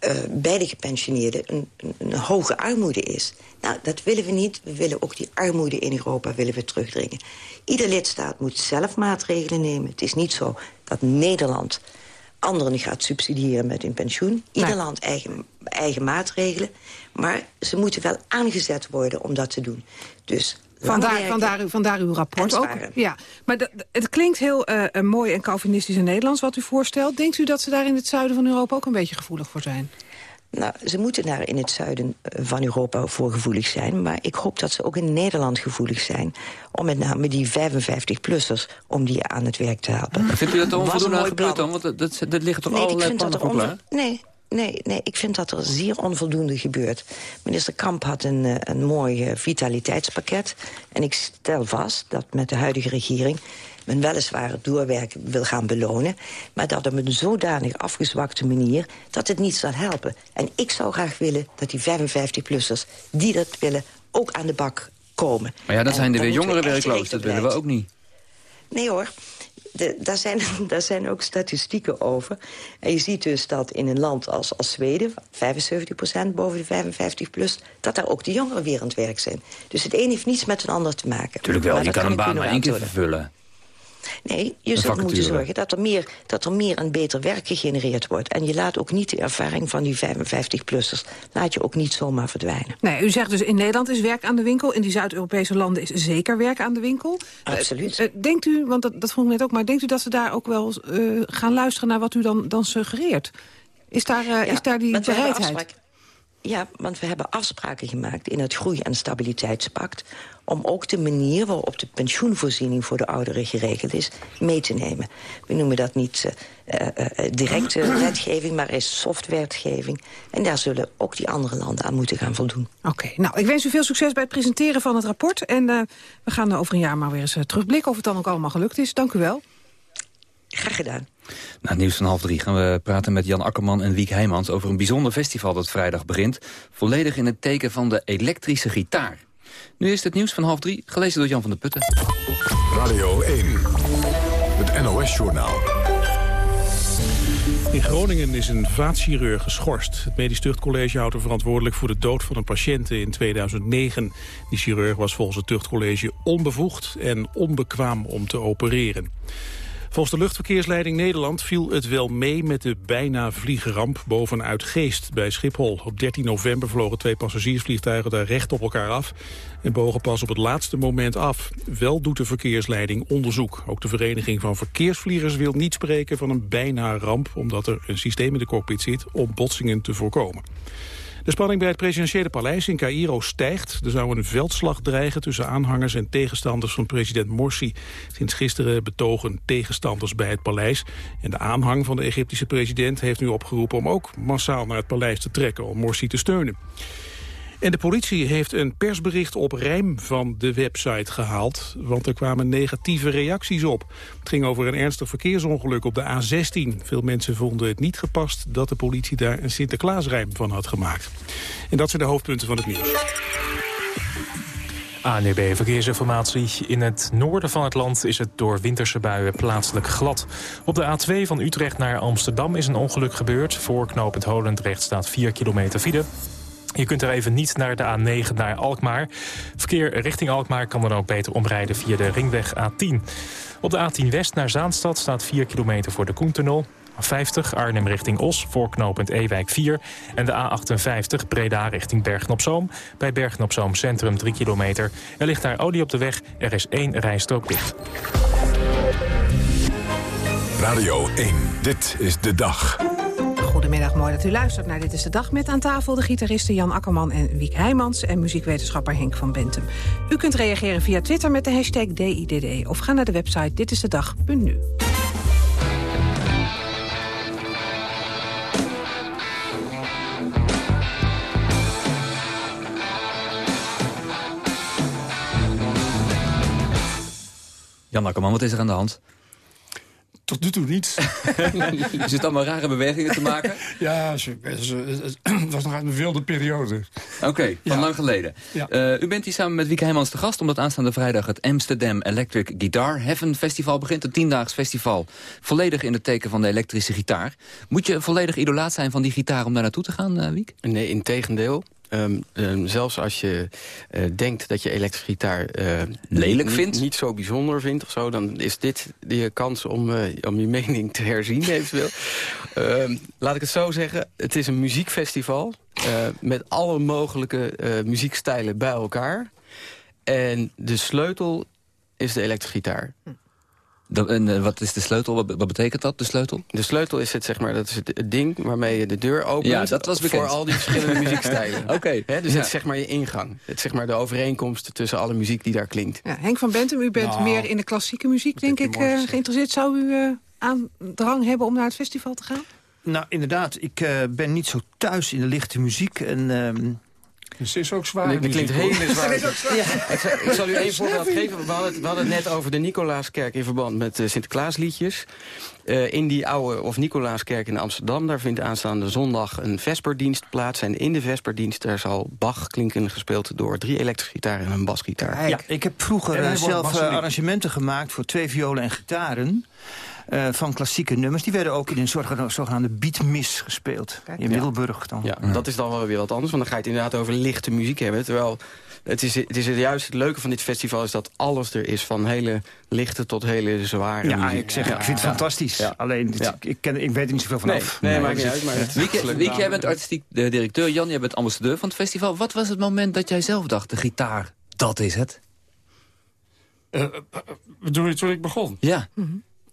eh, bij de gepensioneerden een, een, een hoge armoede is. Nou, dat willen we niet. We willen ook die armoede in Europa willen we terugdringen. Ieder lidstaat moet zelf maatregelen nemen. Het is niet zo dat Nederland anderen gaat subsidiëren met hun pensioen. Ieder land eigen, eigen maatregelen. Maar ze moeten wel aangezet worden om dat te doen. Dus Vandaar, vandaar, uw- vandaar uw rapport ook. Ja, maar dat- het klinkt heel eh, eh, mooi en Calvinistisch en Nederlands wat u voorstelt. Denkt u dat ze daar in het zuiden van Europa ook een beetje gevoelig voor zijn? Nou, ze moeten daar in het zuiden eh, van Europa voor gevoelig zijn. Maar ik hoop dat ze ook in Nederland gevoelig zijn... om met name die 55-plussers om die aan het werk te helpen. Vindt u dat onvoldoende plan. dan? Want dat, dat, dat liggen toch Nee, ik allerlei vind dat plannen er klaar? nee, nee, nee, ik vind dat er zeer onvoldoende gebeurt. Minister Kamp had een, eh, een mooi eh, vitaliteitspakket. En ik stel vast dat met de huidige regering men weliswaar het doorwerken wil gaan belonen... maar dat op een zodanig afgezwakte manier dat het niet zal helpen. En ik zou graag willen dat die 55-plussers die dat willen ook aan de bak komen. Maar ja, dan En zijn er weer jongeren werkloos. Dat willen we ook niet. Nee hoor. De, daar, zijn, daar zijn ook statistieken over. En je ziet dus dat in een land als, als Zweden... 75% boven de 55 plus... dat daar ook de jongeren weer aan het werk zijn. Dus het een heeft niets met het ander te maken. Tuurlijk wel, Maar je kan een baan maar één keer vervullen. Nee, je zult moeten zorgen dat er, meer, dat er meer en beter werk gegenereerd wordt. En je laat ook niet de ervaring van die 55-plussers... laat je ook niet zomaar verdwijnen. Nee, u zegt dus in Nederland is werk aan de winkel. In die Zuid-Europese landen is zeker werk aan de winkel. Absoluut. Eh, eh, denkt u, want dat, dat vroeg ik net ook, maar denkt u dat ze daar ook wel eh, gaan luisteren naar wat u dan, dan suggereert? Is daar, eh, is daar die bereidheid? Ja, want we hebben afspraken gemaakt in het Groei- en Stabiliteitspact... om ook de manier waarop de pensioenvoorziening voor de ouderen geregeld is... mee te nemen. We noemen dat niet eh, eh, eh, directe wetgeving, maar is softwetgeving. En daar zullen ook die andere landen aan moeten gaan voldoen. Oké, nou, ik wens u veel succes bij het presenteren van het rapport. En eh, we gaan over een jaar maar weer eens terugblikken... of het dan ook allemaal gelukt is. Dank u wel. Graag gedaan. Na het nieuws van half drie gaan we praten met Jan Akkerman en Wiek Heijmans... over een bijzonder festival dat vrijdag begint. Volledig in het teken van de elektrische gitaar. Nu is het nieuws van half drie, gelezen door Jan van der Putten. Radio 1, het NOS-journaal. In Groningen is een vaatchirurg geschorst. Het Medisch Tuchtcollege houdt hem verantwoordelijk voor de dood van een patiënt in 2009. Die chirurg was volgens het Tuchtcollege onbevoegd en onbekwaam om te opereren. Volgens de luchtverkeersleiding Nederland viel het wel mee met de bijna vliegeramp boven Uitgeest bij Schiphol. Op 13 november vlogen twee passagiersvliegtuigen daar recht op elkaar af en bogen pas op het laatste moment af. Wel doet de verkeersleiding onderzoek. Ook de Vereniging van Verkeersvliegers wil niet spreken van een bijna ramp, omdat er een systeem in de cockpit zit om botsingen te voorkomen. De spanning bij het presidentiële paleis in Cairo stijgt. Er zou een veldslag dreigen tussen aanhangers en tegenstanders van president Morsi. Sinds gisteren betogen tegenstanders bij het paleis. En de aanhang van de Egyptische president heeft nu opgeroepen om ook massaal naar het paleis te trekken om Morsi te steunen. En de politie heeft een persbericht op rijm van de website gehaald, want er kwamen negatieve reacties op. Het ging over een ernstig verkeersongeluk op de A16. Veel mensen vonden het niet gepast dat de politie daar een Sinterklaasrijm van had gemaakt. En dat zijn de hoofdpunten van het nieuws. ANUB E Verkeersinformatie. In het noorden van het land is het door winterse buien plaatselijk glad. Op de A2 van Utrecht naar Amsterdam is een ongeluk gebeurd. Voor knooppunt Holendrecht staat 4 kilometer file. Je kunt er even niet naar de A9 naar Alkmaar. Verkeer richting Alkmaar kan dan ook beter omrijden via de ringweg A10. Op de A10 West naar Zaanstad staat 4 kilometer voor de Koentunnel. A50 Arnhem richting Os voor knooppunt Ewijk 4. En de A58 Breda richting Bergen-op-Zoom. Bij Bergen-op-Zoom Centrum 3 kilometer. Er ligt daar olie op de weg. Er is één rijstrook dicht. Radio 1, dit is de dag. Goedemiddag, mooi dat u luistert naar Dit is de Dag... met aan tafel de gitaristen Jan Akkerman en Wiek Heijmans... en muziekwetenschapper Henk van Bentum. U kunt reageren via Twitter met de hashtag DIDD... of ga naar de website ditistedag.nu. Jan Akkerman, wat is er aan de hand? Tot nu toe niets. Je zit allemaal rare bewegingen te maken? ja, het was nog uit een wilde periode. Oké, van lang geleden. Ja. Eh, u bent hier samen met Wieke Heijmans te gast... omdat aanstaande vrijdag het Amsterdam Electric Guitar Heaven Festival begint. Een tiendaags festival, volledig in het teken van de elektrische gitaar. Moet je volledig idolaat zijn van die gitaar om daar naartoe te gaan, eh Wiek? Nee, in tegendeel. Ehm, ehm, zelfs als je eh, denkt dat je elektrische gitaar... eh, Lelijk vindt? Niet zo bijzonder vindt of zo... dan is dit je kans om, eh, om je mening te herzien eventueel. Ehm, laat ik het zo zeggen. Het is een muziekfestival... eh, met alle mogelijke eh, muziekstijlen bij elkaar. En de sleutel is de elektrische gitaar. En eh, wat is de sleutel? Wat, wat betekent dat, de sleutel? De sleutel is het, zeg maar, dat is het, het ding waarmee je de deur opent. Ja, dat was bekend. Voor al die verschillende muziekstijlen. Oké, Hè, dus ja. het is zeg maar je ingang. Het is zeg maar de overeenkomst tussen alle muziek die daar klinkt. Ja, Henk van Bentum, u bent Nou, meer in de klassieke muziek, denk ik, eh, geïnteresseerd. Zou u eh aandrang hebben om naar het festival te gaan? Nou, inderdaad. Ik eh, ben niet zo thuis in de lichte muziek. En ehm, Dus het is ook zwaar. Dat klinkt hele zwaar. Ja, ik, zal, ik zal u één voorbeeld geven. We hadden, het, we hadden het net over de Nicolaaskerk in verband met uh, Sinterklaasliedjes. Uh, in die oude of Nicolaaskerk in Amsterdam... daar vindt aanstaande zondag een vesperdienst plaats. En in de vesperdienst daar zal Bach klinken gespeeld... door drie elektrische gitaren en een basgitaar. Ja, ik heb vroeger uh, wordt zelf uh, arrangementen gemaakt... voor twee violen en gitaren. Uh, van klassieke nummers. Die werden ook in een zogenaamde beatmis gespeeld. in Middelburg dan. Ja, dat is dan wel weer wat anders. Want dan ga je het inderdaad over lichte muziek hebben. Terwijl het is, het is juist het leuke van dit festival... is dat alles er is. Van hele lichte tot hele zware ja, muziek. ik zeg, ik vind het fantastisch. Alleen, dit, ik, ken, ik weet er niet zoveel van Nee, af. nee, maakt niet uit. Maar het Wieke, Wieke, jij bent artistiek de directeur. Jan, jij bent ambassadeur van het festival. Wat was het moment dat jij zelf dacht, de gitaar, dat is het? Uh, bedoel je toen ik begon? Ja.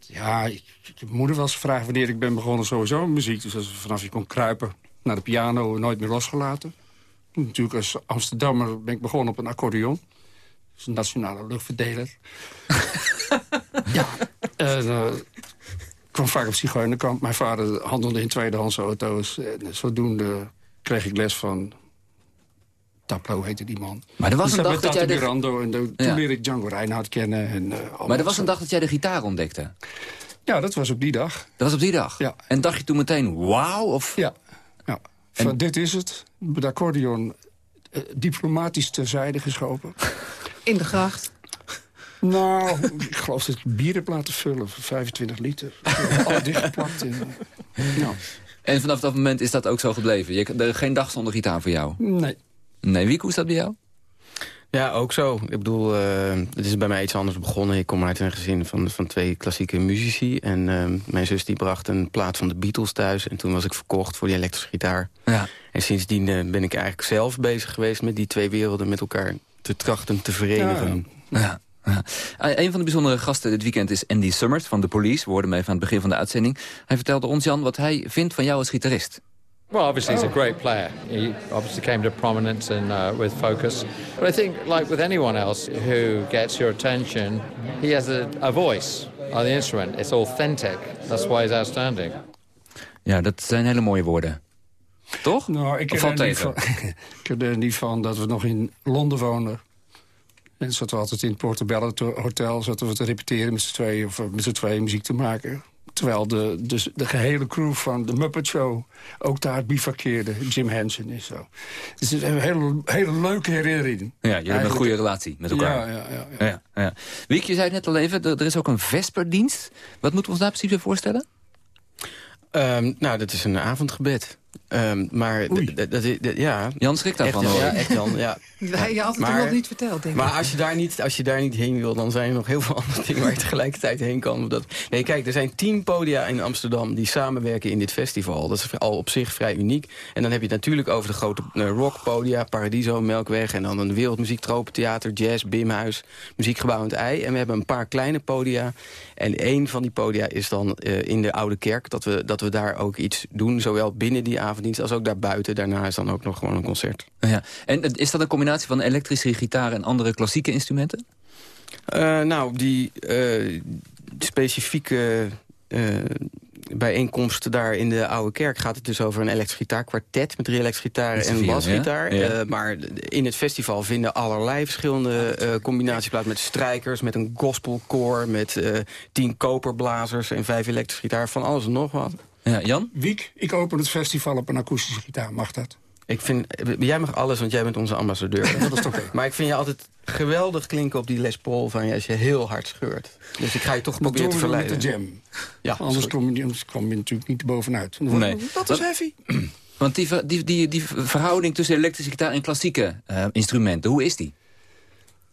Ja, ik, ik heb mijn moeder eens gevraagd wanneer ik ben begonnen sowieso met muziek. Dus als, vanaf je kon kruipen naar de piano, nooit meer losgelaten. Natuurlijk als Amsterdammer ben ik begonnen op een accordeon. Dat is een nationale luchtverdeler. ja, en uh, ik kwam vaak op Zigeunerkamp. Mijn vader handelde in tweedehands auto's. En zodoende kreeg ik les van... Taplo heette die man. Maar er was een dag dat jij de... Mirando, en de, toen Ja. leerde ik Django Reinhardt kennen. En, uh, Maar er was een dag dat jij de gitaar ontdekte. Ja, dat was op die dag. Dat was op die dag? Ja. En dacht je toen meteen, wauw? Of... Ja. ja. Van dit is het. De accordeon uh, diplomatisch terzijde geschopen. In de gracht. Nou, ik geloof dat ik bier heb laten vullen voor 25 liter. Al dichtgeplakt. En, nou. En vanaf dat moment is dat ook zo gebleven? Je, er geen dag zonder gitaar voor jou? Nee. Nee, wie hoe is dat bij jou? Ja, ook zo. Ik bedoel, uh, het is bij mij iets anders begonnen. Ik kom uit een gezin van, van twee klassieke muzici. En uh, mijn zus die bracht een plaat van de Beatles thuis. En toen was ik verkocht voor die elektrische gitaar. Ja. En sindsdien uh, ben ik eigenlijk zelf bezig geweest... met die twee werelden met elkaar te trachten te verenigen. Ja, ja. Ja. Een van de bijzondere gasten dit weekend is Andy Summers van The Police. We hoorden hem even aan het begin van de uitzending. Hij vertelde ons, Jan, wat hij vindt van jou als gitarist. Well, obviously he's a great player. He obviously came to prominence in, uh, with Focus. But I think, like with anyone else who gets your attention, he has a, a voice on the instrument. It's authentic. That's why he's outstanding. Ja, dat zijn hele mooie woorden. Toch? Nou, ik er niet tegen? van, ik heb er niet van dat we nog in Londen wonen. En zaten we altijd in het Portobello Hotel zaten we te repeteren met z'n tweeën... of met z'n tweeën muziek te maken. Terwijl de, de, de gehele crew van de Muppet Show ook daar bivakkeerde. Jim Henson en zo. Dus het is een hele, hele leuke herinnering. Ja, jullie hebben een goede relatie met elkaar. Ja, ja, ja. ja. ja, ja. Wiek, je zei het net al even, er, er is ook een vesperdienst. Wat moeten we ons daar precies weer voorstellen? Um, nou, dat is een avondgebed. Um, maar dat is ja. Jan schrikt daarvan echt, hoor. Ja, echt Jan, ja. Wij je had het Maar- nog niet verteld, denk ik. Maar als je, daar niet, als je daar niet heen wil, dan zijn er nog heel veel andere dingen waar je tegelijkertijd heen kan. Dat, nee, kijk, er zijn tien podia in Amsterdam die samenwerken in dit festival. Dat is al op zich vrij uniek. En dan heb je het natuurlijk over de grote uh, rockpodia, Paradiso, Melkweg... en dan een wereldmuziek, Tropentheater, jazz, Bimhuis, Muziekgebouw en het Ei. En we hebben een paar kleine podia. En één van die podia is dan uh, in de Oude Kerk. Dat we, dat we daar ook iets doen, zowel binnen die avonddienst als ook daarbuiten. Daarna is dan ook nog gewoon een concert. Ja. En eh, is dat een combinatie van elektrische gitaar en andere klassieke instrumenten? Uh, nou, die uh, specifieke uh, bijeenkomsten daar in de Oude Kerk... gaat het dus over een elektrisch gitaarkwartet met drie elektrische gitaren en een basgitaar. Ja? Ja. maar in het festival vinden allerlei verschillende combinaties plaats... met strijkers, met een gospelkoor, met tien koperblazers... en vijf elektrische gitaar, van alles en nog wat. Ja, Jan? Wiek, ik open het festival op een akoestische gitaar. Mag dat? Ik vind, jij mag alles, want jij bent onze ambassadeur. dat is toch Maar ik vind je altijd geweldig klinken op die Les Paul van je als je heel hard scheurt. Dus ik ga je toch proberen te verleiden. met de jam. Ja, anders kom, je, anders kom je natuurlijk niet bovenuit. Nee. Dat is heavy. Want die, die, die, die verhouding tussen elektrische gitaar en klassieke uh, instrumenten, hoe is die?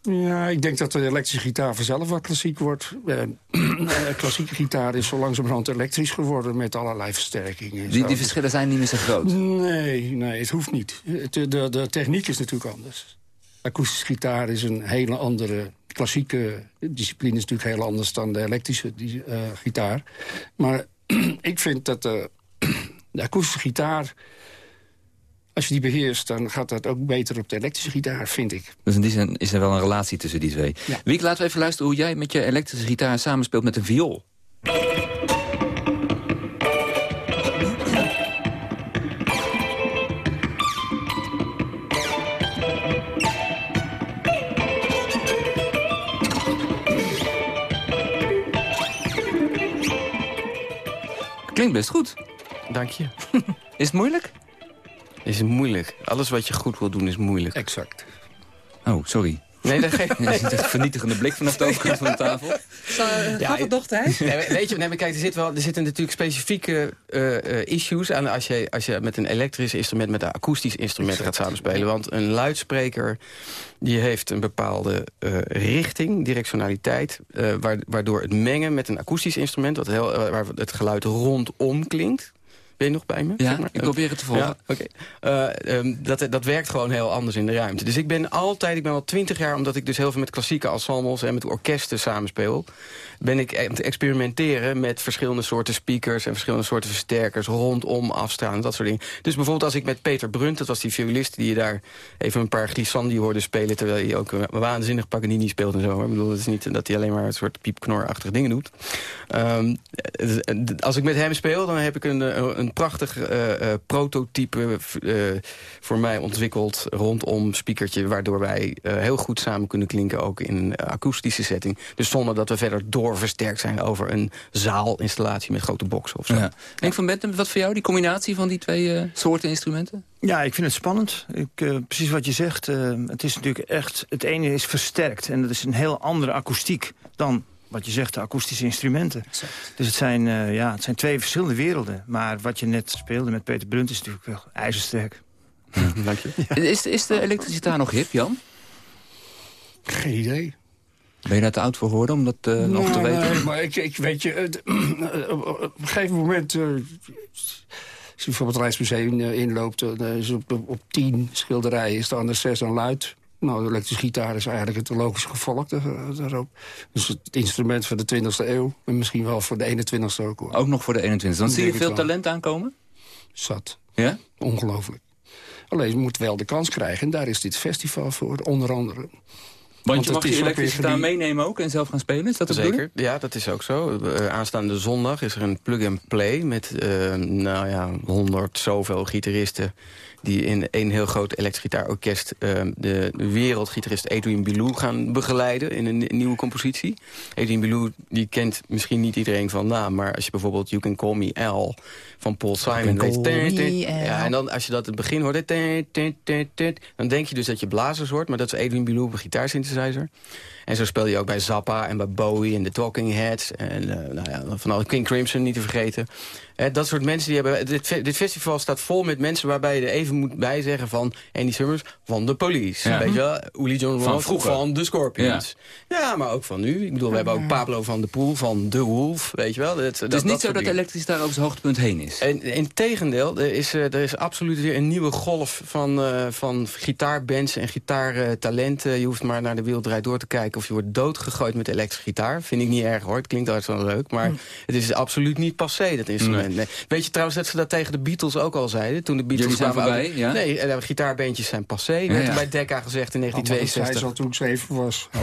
Ja, ik denk dat de elektrische gitaar vanzelf wel klassiek wordt. Uh, klassieke gitaar is zo langzamerhand elektrisch geworden met allerlei versterkingen. Die, die verschillen zijn niet meer zo groot? Nee, nee het hoeft niet. De, de, de techniek is natuurlijk anders. Akoestische gitaar is een hele andere... Klassieke discipline is natuurlijk heel anders dan de elektrische die, uh, gitaar. Maar ik vind dat de, de akoestische gitaar als je die beheerst, dan gaat dat ook beter op de elektrische gitaar, vind ik. Dus in die zin is er wel een relatie tussen die twee. Ja. Wiek, laten we even luisteren hoe jij met je elektrische gitaar samenspeelt met een viool. Klinkt best goed. Dank je. Is het moeilijk? Is het moeilijk. Alles wat je goed wil doen is moeilijk. Exact. Oh, sorry. Nee, dat geeft Je ziet echt vernietigende blik vanaf de overkant van de tafel. Ja, het toch, Thijs? Nee, we- weet je, nee, maar kijk, er, zit wel, er zitten natuurlijk specifieke eh, eh, issues aan als je, als je met een elektrisch instrument met een akoestisch instrument gaat samenspelen. Want een luidspreker die heeft een bepaalde eh, richting, directionaliteit, eh, waar- waardoor het mengen met een akoestisch instrument, wat heel, eh, waar het geluid rondom klinkt. Ben je nog bij me? Ja, Zeg maar? ik probeer het te volgen. Ja, oké. Eh, ehm, dat, dat werkt gewoon heel anders in de ruimte. Dus ik ben altijd, ik ben al twintig jaar... omdat ik dus heel veel met klassieke ensembles en met orkesten samenspeel... ben ik aan het experimenteren met verschillende soorten speakers... en verschillende soorten versterkers rondom afstaan, dat soort dingen. Dus bijvoorbeeld als ik met Peter Brunt, dat was die violist... die je daar even een paar glissandi hoorde spelen... terwijl hij ook een waanzinnig Paganini speelt en zo. Ik bedoel, het is niet dat hij alleen maar een soort piepknorachtige dingen doet. Ehm, eh, als ik met hem speel, dan heb ik een, eh, een prachtig eh, prototype voor mij ontwikkeld rondom speakertje, waardoor wij heel goed samen kunnen klinken, ook in een akoestische setting. Dus zonder dat we verder doorversterkt zijn over een zaalinstallatie met grote boxen of zo. Ja. Henk van Bentem, wat voor jou die combinatie van die twee eh, soorten instrumenten? Ja, ik vind het spannend. Ik, eh, precies wat je zegt. eh, het is natuurlijk echt... Het ene is versterkt en dat is een heel andere akoestiek dan wat je zegt, de akoestische instrumenten. Dus het zijn, eh, ja, het zijn twee verschillende werelden. Maar wat je net speelde met Peter Brunt is natuurlijk wel ijzersterk. Dank je. Is, is de elektriciteit nog hip, Jan? Geen idee. Ben je daar te oud voor geworden om dat eh, nog te weten? nee, maar ik, ik weet je, het- op een gegeven moment... eh, als je bijvoorbeeld het Rijksmuseum eh, inloopt... is op, op, op tien schilderijen staan er zes aan luid. Nou, de elektrische gitaar is eigenlijk het logische gevolg daar- daarop. Dus het instrument van de 20e eeuw. En misschien wel voor de 21e ook. Hoor. Ook nog voor de 21 Dan zie je veel talent aankomen? Zat. Ja? Ongelooflijk. Alleen je moet wel de kans krijgen. En daar is dit festival voor, onder andere. Want, je mag je elektrische gitaar meenemen ook en zelf gaan spelen? Is dat bedoeling? Zeker, ja, dat is ook zo. Eh, aanstaande zondag is er een plug-and-play met eh, nou ja, honderd zoveel gitaristen... die in één heel groot elektrisch gitaarorkest... eh, de wereldgitarist Adrian Bilou gaan begeleiden in een nieuwe compositie. Adrian Bilou, die kent misschien niet iedereen van naam... maar als je bijvoorbeeld You Can Call Me L van Paul Simon weet... ja, en dan als je dat het begin hoort... dan denk je dus dat je blazers hoort... maar dat is Adrian Bilou op een gitaarsynthesizer. En zo speel je ook bij Zappa en bij Bowie en de Talking Heads. En eh, nou ja, van alle King Crimson niet te vergeten. Eh, dat soort mensen die hebben... Dit, dit festival staat vol met mensen waarbij je er even moet bij zeggen van... Andy Summers van de Police. Ja. Weet je wel? Uli John Van vroeger. van de Scorpions. Ja. maar ook van nu. Ik bedoel, we hebben ook Pablo van de Poel van The Wolf. Weet je wel? Dat, Het is niet zo dat elektrisch daar over zijn hoogtepunt heen is. en in tegendeel, er is, eh, er is absoluut weer een nieuwe golf van, eh, van gitaarbands en gitaartalenten. je hoeft maar naar de wereld draait door te kijken of je wordt doodgegooid met elektrische gitaar. Vind ik niet erg hoor, het klinkt altijd wel leuk. Maar het is absoluut niet passé, dat instrument. Nee. Weet je trouwens dat ze dat tegen de Beatles ook al zeiden? Toen de Beatles zijn voorbij, ja? Nee, eh, gitaarbandjes zijn passé. werd ja. bij Decca gezegd in Hij 1962. al toen ik zeven was.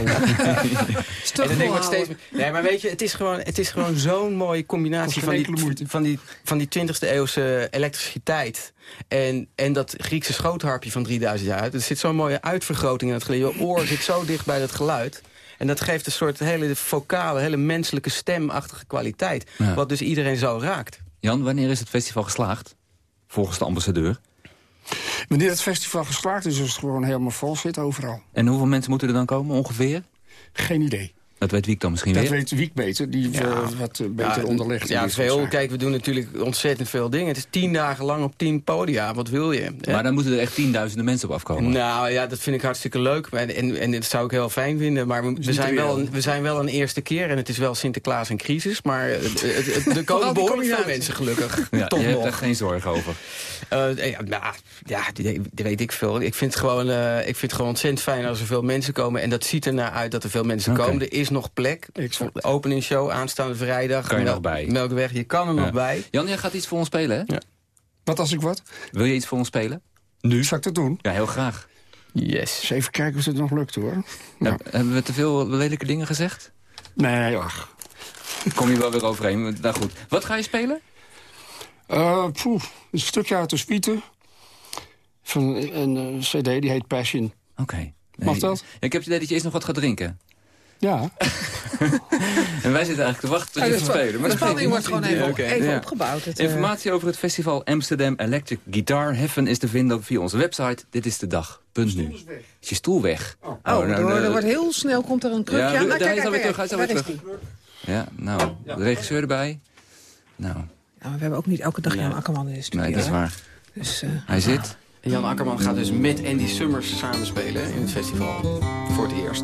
En dan denk ik wat steeds Nee, maar weet je, het is gewoon, het is gewoon zo'n mooie combinatie van die, van, die, van die 20e eeuwse elektriciteit. En, en dat Griekse schootharpje van 3000 jaar. Er zit zo'n mooie uitvergroting in het geluid. Je oor zit zo dicht bij dat geluid. En dat geeft een soort hele vocale, hele menselijke stemachtige kwaliteit. Ja. Wat dus iedereen zo raakt. Jan, wanneer is het festival geslaagd? Volgens de ambassadeur. Wanneer het festival geslaagd is, is het gewoon helemaal vol zit overal. En hoeveel mensen moeten er dan komen ongeveer? Geen idee. Dat weet Wiek dan misschien Dat weer. weet Wiek beter, die Ja. eh, wat eh, beter Ja, onderlegd Ja, dit soort veel. Kijk, we doen natuurlijk ontzettend veel dingen. Het is tien dagen lang op tien podia. Wat wil je? Maar dan moeten er echt tienduizenden mensen op afkomen. Nou ja, dat vind ik hartstikke leuk. En, en, en dat zou ik heel fijn vinden. Maar we, we niet zijn, wel een, we zijn wel een eerste keer. En het is wel Sinterklaas en crisis. Maar het, het, het- er komen behoorlijk veel mensen gelukkig. Ja, Toch je hebt er geen zorgen over. Eh, ja, nou, ja, weet ik veel. Ik vind, het gewoon, eh, ik vind het gewoon ontzettend fijn als er veel mensen komen. En dat ziet ernaar uit dat er veel mensen komen. Er is nog plek. De openingsshow aanstaande vrijdag. Kan je nog bij? Melkweg, je kan er Ja. nog bij. Jan, jij gaat iets voor ons spelen, hè? Ja. Wat als ik wat? Wil je iets voor ons spelen? Nu? Zal ik dat doen? Ja, heel graag. Yes. Even kijken of het nog lukt hoor. Heb- hebben we te veel lelijke dingen gezegd? Nee, ach. Kom je wel weer overheen. Nou goed. Wat ga je spelen? Eh, poeh, een stukje uit de suite. Van een eh, cd, die heet Passion. Oké. Mag dat? Ja, ik heb het idee dat je eerst nog wat gaat drinken. Ja. en wij zitten eigenlijk te wachten tot Ja, je de gaat spelen. de dat spanning wordt gewoon even- even opgebouwd. Het, eh, Informatie over het festival Amsterdam Electric Guitar Heaven is te vinden via onze website. Dit is de dag. Punt nu. Is je stoel weg? Oh, nou, er, nou, er wordt heel snel komt er een krukje Ja, aan. Nou, hij kijk, is alweer kijk, terug, hij is daar alweer is terug. die. Ja, nou, de regisseur erbij. Nou, Ja, maar we hebben ook niet elke dag Jan Akkerman in de studio. nee, dat is waar. Dus, eh, Hij zit. En Jan Akkerman gaat dus met Andy Summers samenspelen in het festival. Voor het eerst.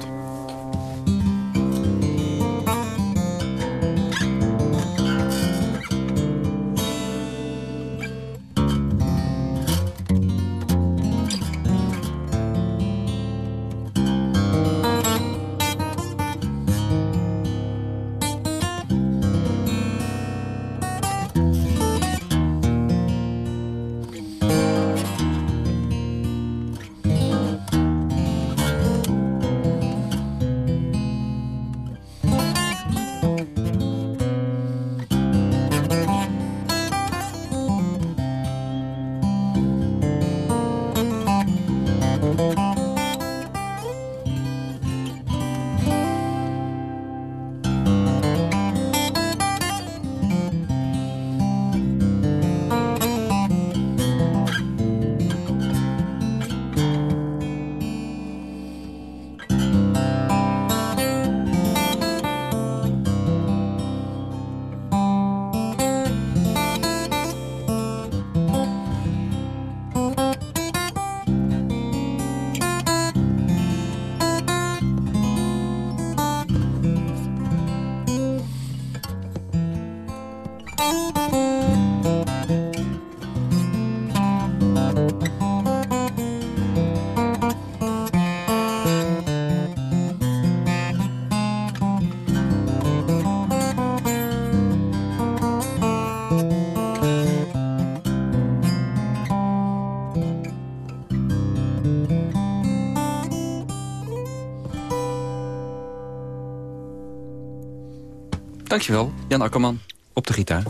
Dankjewel, Jan Akkerman. Op de gitaar.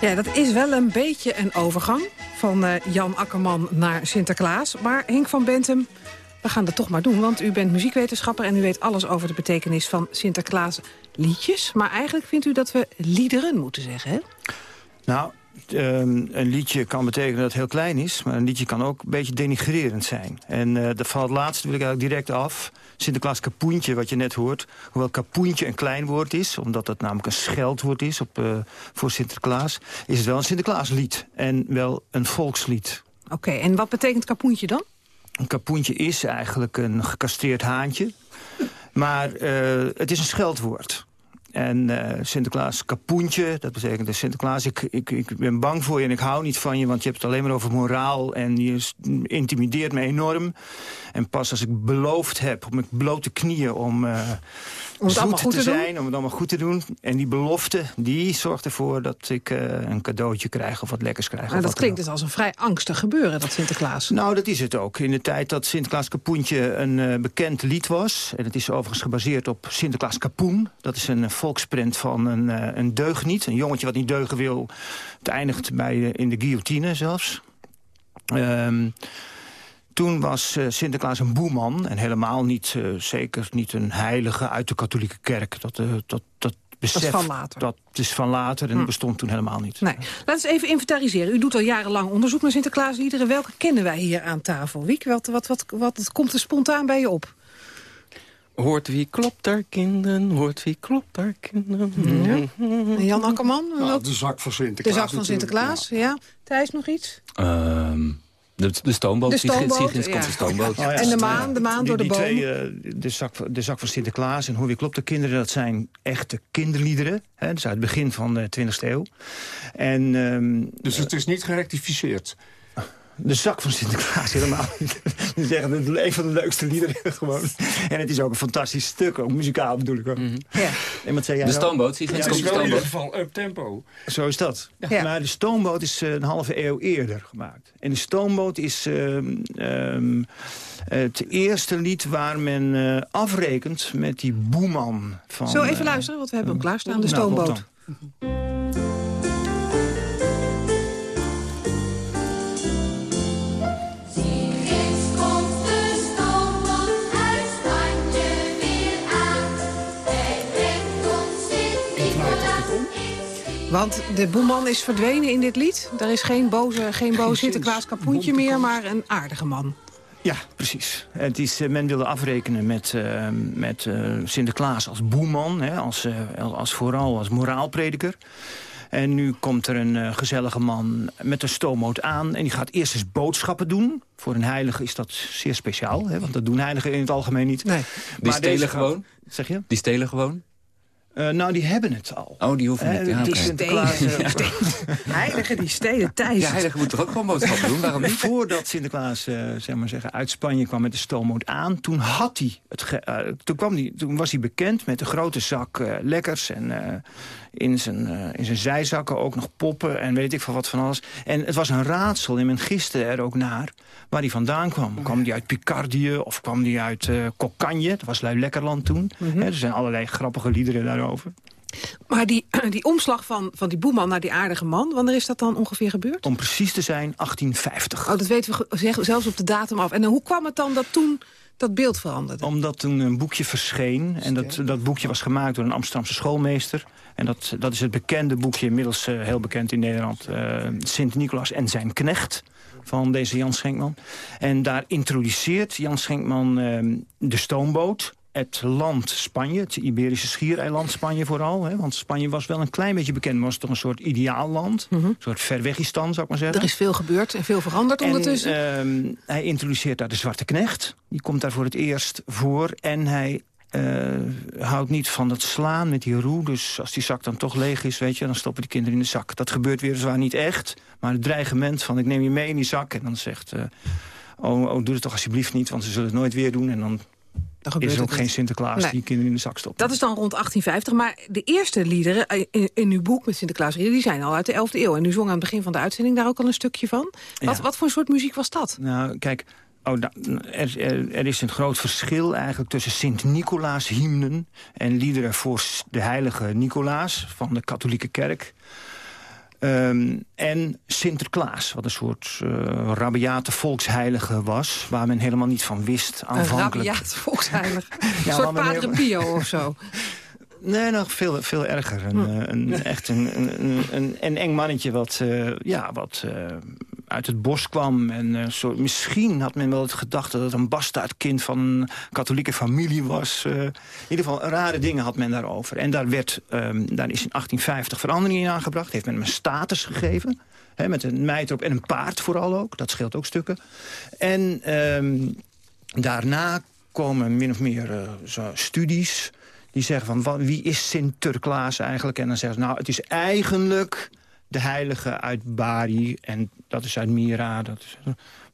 Ja, dat is wel een beetje een overgang van eh, Jan Akkerman naar Sinterklaas. Maar Henk van Bentum, we gaan dat toch maar doen. Want u bent muziekwetenschapper en u weet alles over de betekenis van Sinterklaas liedjes. Maar eigenlijk vindt u dat we liederen moeten zeggen, hè? Nou, ehm, een liedje kan betekenen dat het heel klein is... maar een liedje kan ook een beetje denigrerend zijn. En dat van het laatste wil ik eigenlijk direct af. Sinterklaas kapoentje, wat je net hoort. Hoewel kapoentje een klein woord is... omdat dat namelijk een scheldwoord is op, eh, voor Sinterklaas... is het wel een Sinterklaaslied en wel een volkslied. Oké, en wat betekent kapoentje dan? Een kapoentje is eigenlijk een gecastreerd haantje. Maar eh, het is een scheldwoord. En eh, Sinterklaas kapoentje, dat betekent dus Sinterklaas, ik, ik, ik ben bang voor je en ik hou niet van je... want je hebt het alleen maar over moraal en je intimideert me enorm. En pas als ik beloofd heb op mijn blote knieën om, eh Om het allemaal goed te zijn... om het allemaal goed te doen. En die belofte, die zorgt ervoor dat ik eh, een cadeautje krijg of wat lekkers krijg. Of dat klinkt dus als een vrij angstig gebeuren, dat Sinterklaas. nou, dat is het ook. In de tijd dat Sinterklaas Kapoentje een eh, bekend lied was... en het is overigens gebaseerd op Sinterklaas Kapoen. Dat is een eh, volksprent van een, eh, een deugniet. Een jongetje wat niet deugen wil. Het eindigt bij, in de guillotine zelfs. Ehm, toen was eh, Sinterklaas een boeman. En helemaal niet, eh, zeker niet een heilige uit de katholieke kerk. Dat, eh, dat, dat besef, van later. Dat is van later en Hm. bestond toen helemaal niet. Nee. Laten we eens even inventariseren. U doet al jarenlang onderzoek naar Sinterklaasliederen. Welke kennen wij hier aan tafel? Wiek, wat, wat, wat, wat komt er spontaan bij je op? Hoort wie klopt daar kinderen, hoort wie klopt daar kinderen. En Jan Akkerman? Nou, Wat? de zak van de Sinterklaas. zak van Sinterklaas, ja. Thijs, nog iets? Ehm, de, de stoomboot. De stoomboot, Sigrid komt ja. de stoomboot. Oh ja, En de maan, de maan door de die. Twee, eh, de, zak, van- de zak van Sinterklaas en Hoe wie klopt de kinderen... dat zijn echte kinderliederen. Hè, dat is uit het begin van de 20e eeuw. En, ehm, Dus het is niet gerectificeerd. De zak van Sinterklaas helemaal niet. Die zeggen, het is een van de leukste liederen gewoon. En het is ook een fantastisch stuk, ook muzikaal bedoel ik ook. Ja. En wat zei jij De nou? stoomboot, Ja, de Het is wel in ieder stoomboot. geval up tempo. Zo is dat. Ja. Maar de stoomboot is eh, een halve eeuw eerder gemaakt. En de stoomboot is ehm, ehm, het eerste lied waar men eh, afrekent met die boeman van... Zo even eh, luisteren, want we hebben hem klaarstaan, de nou, stoomboot. klopt Want de boeman is verdwenen in dit lied. Er is geen boze, geen boze Sinterklaas kapoentje meer, maar een aardige man. Ja, precies. Het is, eh, men wilde afrekenen met, eh, met eh, Sinterklaas als boeman, hè, als, eh, als vooral als moraalprediker. En nu komt er een gezellige man met een stoomboot aan... en die gaat eerst eens boodschappen doen. Voor een heilige is dat zeer speciaal, hè, want dat doen heiligen in het algemeen niet. Nee. Die stelen gewoon? Zeg je? Die stelen gewoon? Eh, nou, die hebben het al. Oh, die hoeven Eh, niet. Ja, die oké. Sinterklaas, eh, Heiligen die steden thuis. Ja, heilige moet toch ook gewoon boodschappen doen? Waarom niet? Voordat Sinterklaas eh, zeg maar zeggen, uit Spanje kwam met de stoomboot aan... toen, had hij het eh, toen, kwam hij, toen was hij bekend met een grote zak eh, lekkers... en eh, in, zijn, eh, in zijn zijzakken ook nog poppen en weet ik veel wat van alles. En het was een raadsel en men giste er ook naar waar hij vandaan kwam. Kwam hij uit Picardie of kwam hij uit Cocagne? Dat was Lui Lekkerland toen. Hè, er zijn allerlei grappige liederen daarover. Maar die, die omslag van, van die boeman naar die aardige man... wanneer is dat dan ongeveer gebeurd? Om precies te zijn, 1850. Oh, dat weten we zelfs op de datum af. En hoe kwam het dan dat toen dat beeld veranderde? Omdat toen een boekje verscheen. En dat, dat boekje was gemaakt door een Amsterdamse schoolmeester. En dat, dat is het bekende boekje, inmiddels eh, heel bekend in Nederland... eh, Sint-Nicolaas en zijn knecht van deze Jan Schenkman. En daar introduceert Jan Schenkman eh, de stoomboot... Het land Spanje, het Iberische schiereiland Spanje vooral. Hè, want Spanje was wel een klein beetje bekend. maar was toch een soort ideaal land. Een soort verwegistan, zou ik maar zeggen. Er is veel gebeurd en veel veranderd ondertussen. En, ehm, hij introduceert daar de Zwarte Knecht. Die komt daar voor het eerst voor. En hij eh, houdt niet van het slaan met die roe. Dus als die zak dan toch leeg is, weet je, dan stoppen die kinderen in de zak. Dat gebeurt weliswaar niet echt. Maar het dreigement van ik neem je mee in die zak. En dan zegt, eh, oh, oh, doe het toch alsjeblieft niet, want ze zullen het nooit weer doen. En dan, is er ook geen. Sinterklaas Nee. die kinderen in de zak stopt. Dat is dan rond 1850. Maar de eerste liederen eh, in, in uw boek met Sinterklaas die zijn al uit de 11e eeuw. En u zong aan het begin van de uitzending daar ook al een stukje van. Wat, Ja. wat voor soort muziek was dat? Nou, kijk, oh, er, er, is een groot verschil eigenlijk tussen Sint-Nicolaas hymnen... en liederen voor de heilige Nicolaas van de katholieke kerk... Ehm, en Sinterklaas, wat een soort eh rabiate volksheilige was... waar men helemaal niet van wist Een aanvankelijk. rabiaat volksheilig. Ja, een soort Padre Pio of zo. Nee, nog veel, veel erger. Een, eh, een, echt een, een, een, een eng mannetje wat, eh, ja, wat uit het bos kwam. En, eh, zo, misschien had men wel het gedachte dat het een bastaardkind van een katholieke familie was. Eh, in ieder geval, rare dingen had men daarover. En daar, werd, ehm, daar is in 1850 verandering in aangebracht. Heeft men hem een status gegeven. Met een meid erop en een paard vooral ook. Dat scheelt ook stukken. En ehm, daarna komen min of meer eh, zo studies... die zeggen van wie is Sinterklaas eigenlijk? En dan zeggen ze, nou, het is eigenlijk de heilige uit Bari. En dat is uit Mira. Dat is,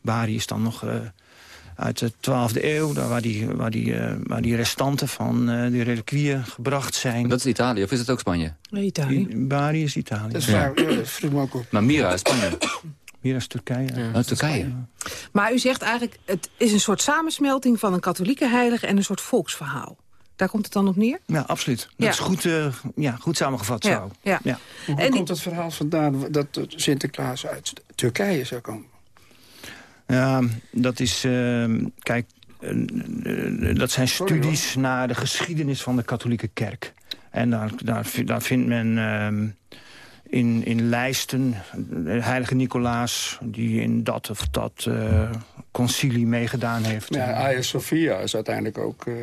Bari is dan nog eh, uit de 12e eeuw... Daar waar, die, waar, die, eh, waar die restanten van eh, die reliquieën gebracht zijn. Dat is Italië, of is het ook Spanje? Italië. Bari is Italië. Dat is Ja. waar, ja, dat vroeg me ook op. Maar Mira is Spanje. Mira is Turkije. Oh, Turkije. Maar u zegt eigenlijk, het is een soort samensmelting van een katholieke heilige en een soort volksverhaal. Daar komt het dan op neer? Ja, absoluut. Dat Ja. is goed, eh, ja, goed samengevat Ja, zo. ja. Hoe En die- komt het verhaal vandaan dat Sinterklaas uit Turkije zou komen? Ja, dat is... ehm, kijk, eh, eh, dat zijn studies naar de geschiedenis van de katholieke kerk. En daar, daar, vi- daar vindt men ehm, in, in lijsten de heilige Nicolaas... die in dat of dat eh, concilie meegedaan heeft. Ja, Hagia Sophia is uiteindelijk ook eh,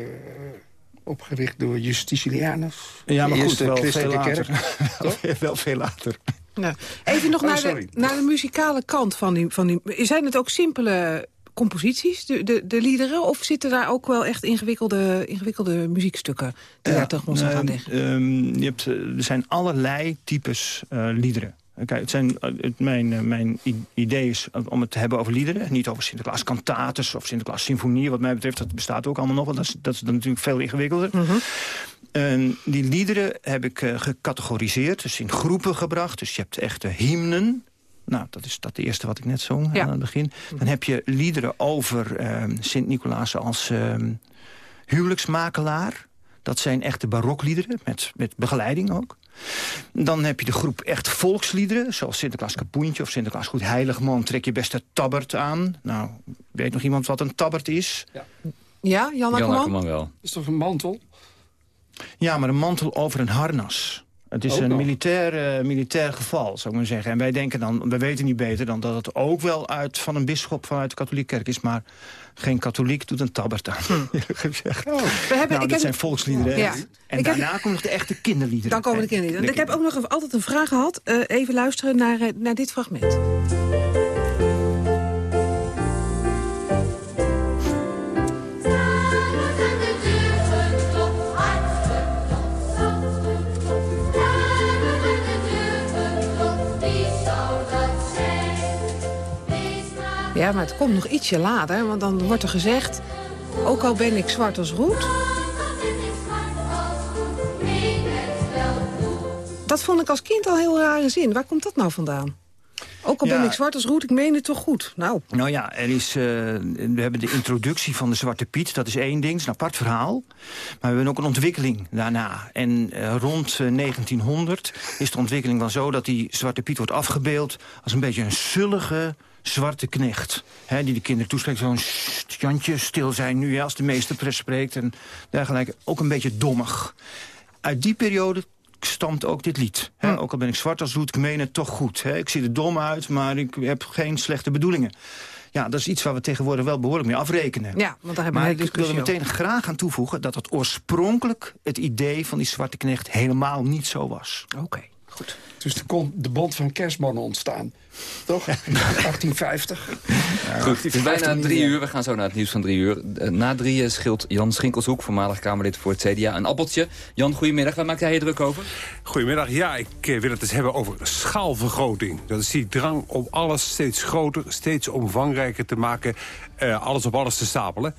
opgericht door Justitianus. Ja, maar goed, wel veel later. kerk. wel veel later. Ja. Even nog Oh, naar, de, naar de muzikale kant van die, van die... Zijn het ook simpele composities, de, de, de liederen? Of zitten daar ook wel echt ingewikkelde, ingewikkelde muziekstukken die daar tegen ons aan gaan Ehm, liggen? ehm, je hebt, eh, er zijn allerlei types eh, liederen. Kijk, het zijn, eh, het, mijn, eh, mijn idee is om het te hebben over liederen. Niet over Sinterklaas kantates of Sinterklaas symfonieën. Wat mij betreft, dat bestaat ook allemaal nog. Want dat is, dat is dan natuurlijk veel ingewikkelder. En die liederen heb ik eh, gecategoriseerd. Dus in groepen gebracht. Dus je hebt echt de hymnen. Nou, dat is dat eerste wat ik net zong aan het begin. Dan heb je liederen over ehm, Sint-Nicolaas als ehm, huwelijksmakelaar. Dat zijn echte barokliederen, met, met begeleiding ook. Dan heb je de groep echt volksliederen, zoals Sinterklaas Kapoentje of Sinterklaas Goed Heiligman. Trek je best een tabbert aan. Nou, weet nog iemand wat een tabbert is? Ja, Jan Akkerman? wel. is toch een mantel? Ja, maar een mantel over een harnas. Het is Ook een nog. militair, eh, militair geval, zou ik maar zeggen. En wij denken dan, we weten niet beter dan dat het ook wel uit van een bisschop vanuit de katholieke kerk is. Maar geen katholiek doet een tabbert aan. eerlijk gezegd. We hebben, nou, ik dat heb- zijn volksliederen. Ja. En Ik heb- daarna komen nog de echte kinderliederen. Dan komen de kinderen. Ik heb ook nog even- altijd een vraag gehad. Eh, even luisteren naar, eh, naar dit fragment. Ja, maar het komt nog ietsje later, want dan wordt er gezegd... ook al ben ik zwart als roet... Dat vond ik als kind al heel rare zin. Waar komt dat nou vandaan? Ook al ben ik zwart als roet, ik meen het toch goed? Nou, Nou ja, er is, eh, we hebben de introductie van de Zwarte Piet. Dat is één ding, is een apart verhaal. Maar we hebben ook een ontwikkeling daarna. En eh, rond eh, 1900 is de ontwikkeling wel zo... dat die Zwarte Piet wordt afgebeeld als een beetje een zullige zwarte knecht. Hè, die de kinderen toespreekt, zo'n "Sst, Jantje, stil zijn nu... hè, als de meester spreekt en dergelijke. Ook een beetje dommig. Uit die periode stamt ook dit lied. Hè? Ook al ben ik zwart als roet, ik meen het toch goed. Hè? Ik zie er dom uit, maar ik heb geen slechte bedoelingen. Ja, dat is iets waar we tegenwoordig wel behoorlijk mee afrekenen. ja, want daar hebben Maar ik wil er meteen graag aan toevoegen... dat het oorspronkelijk het idee van die zwarte knecht helemaal niet zo was. Oké. Dus er kon de bond van kerstmannen ontstaan. Toch? 1850. Goed, het is bijna drie uur. We gaan zo naar het nieuws van drie uur. Eh, Na drieën schilt Jan Schinkelshoek, voormalig Kamerlid voor het CDA, een appeltje. Jan, goedemiddag. Waar maakt jij je druk over? Goedemiddag. Ja, ik eh, wil het eens hebben over schaalvergroting. Dat is die drang om alles steeds groter, steeds omvangrijker te maken. eh, alles op alles te stapelen.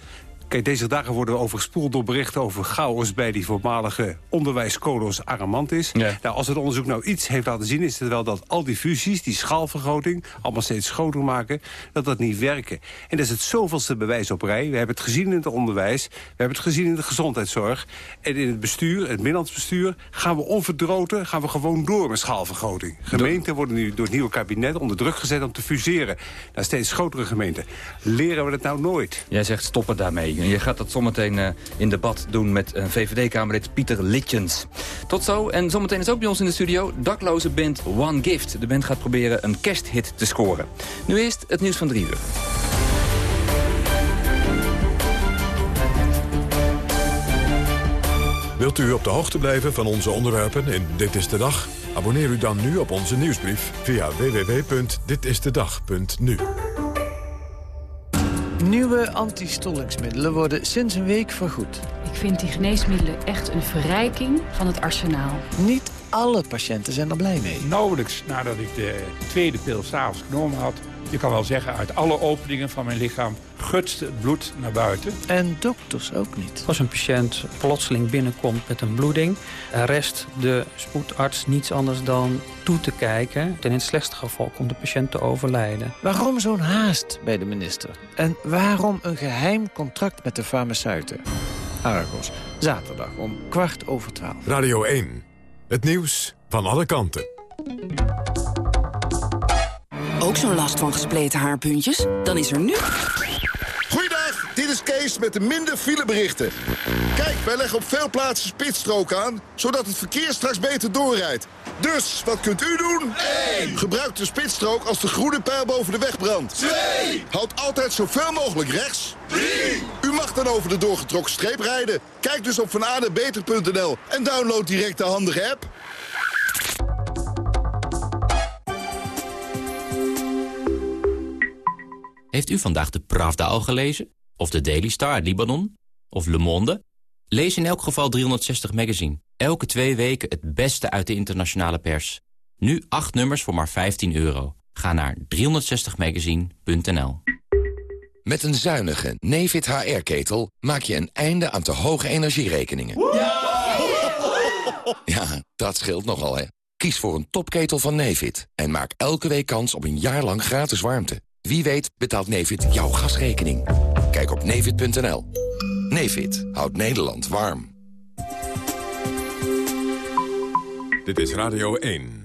Kijk, deze dagen worden we overspoeld door berichten over chaos... bij die voormalige onderwijskolos Aramantis. Nou, als het onderzoek nou iets heeft laten zien... is het wel dat al die fusies, die schaalvergroting... allemaal steeds groter maken, dat dat niet werken. En dat is het zoveelste bewijs op rij. We hebben het gezien in het onderwijs. We hebben het gezien in de gezondheidszorg. En in het bestuur, het Middellands bestuur... gaan we onverdroten, gaan we gewoon door met schaalvergroting. Gemeenten worden nu door het nieuwe kabinet onder druk gezet... om te fuseren naar steeds grotere gemeenten. Leren we dat nou nooit? Jij zegt stoppen daarmee. En je gaat dat zometeen eh, in debat doen met eh, VVD-Kamerlid Pieter Litjens. Tot zo. En zometeen is ook bij ons in de studio dakloze band One Gift. De band gaat proberen een kersthit te scoren. Nu eerst het nieuws van drie uur. Wilt u op de hoogte blijven van onze onderwerpen in Dit is de Dag? Abonneer u dan nu op onze nieuwsbrief via www.ditistedag.nu. Nieuwe antistollingsmiddelen worden sinds een week vergoed. Ik vind die geneesmiddelen echt een verrijking van het arsenaal. Niet alle patiënten zijn er blij mee. Nauwelijks nadat ik de tweede pil s'avonds genomen had... je kan wel zeggen, uit alle openingen van mijn lichaam gutste het bloed naar buiten. En dokters ook niet. Als een patiënt plotseling binnenkomt met een bloeding... rest de spoedarts niets anders dan toe te kijken. En in het slechtste geval komt de patiënt te overlijden. Waarom zo'n haast bij de minister? En waarom een geheim contract met de farmaceuten? Argos, zaterdag om kwart over twaalf. Radio 1. Het nieuws van alle kanten. Ook zo'n last van gespleten haarpuntjes? Dan is er nu... Goeiedag, dit is Kees met de minder fileberichten. Kijk, wij leggen op veel plaatsen spitsstrook aan, zodat het verkeer straks beter doorrijdt. Dus, wat kunt u doen? 1. Gebruik de spitsstrook als de groene pijl boven de weg brandt. 2. Houd altijd zoveel mogelijk rechts. 3. U mag dan over de doorgetrokken streep rijden. Kijk dus op vanadebeter.nl en download direct de handige app. Heeft u vandaag de Pravda al gelezen? Of de Daily Star Libanon? Of Le Monde? Lees in elk geval 360 Magazine. Elke twee weken het beste uit de internationale pers. Nu 8 nummers voor maar 15 euro. Ga naar 360magazine.nl Met een zuinige Nefit HR-ketel maak je een einde aan te hoge energierekeningen. Ja, dat scheelt nogal, hè. Kies voor een topketel van Nefit en maak elke week kans op een jaar lang gratis warmte. Wie weet betaalt Nefit jouw gasrekening. Kijk op nefit.nl. Nefit houdt Nederland warm. Dit is Radio 1.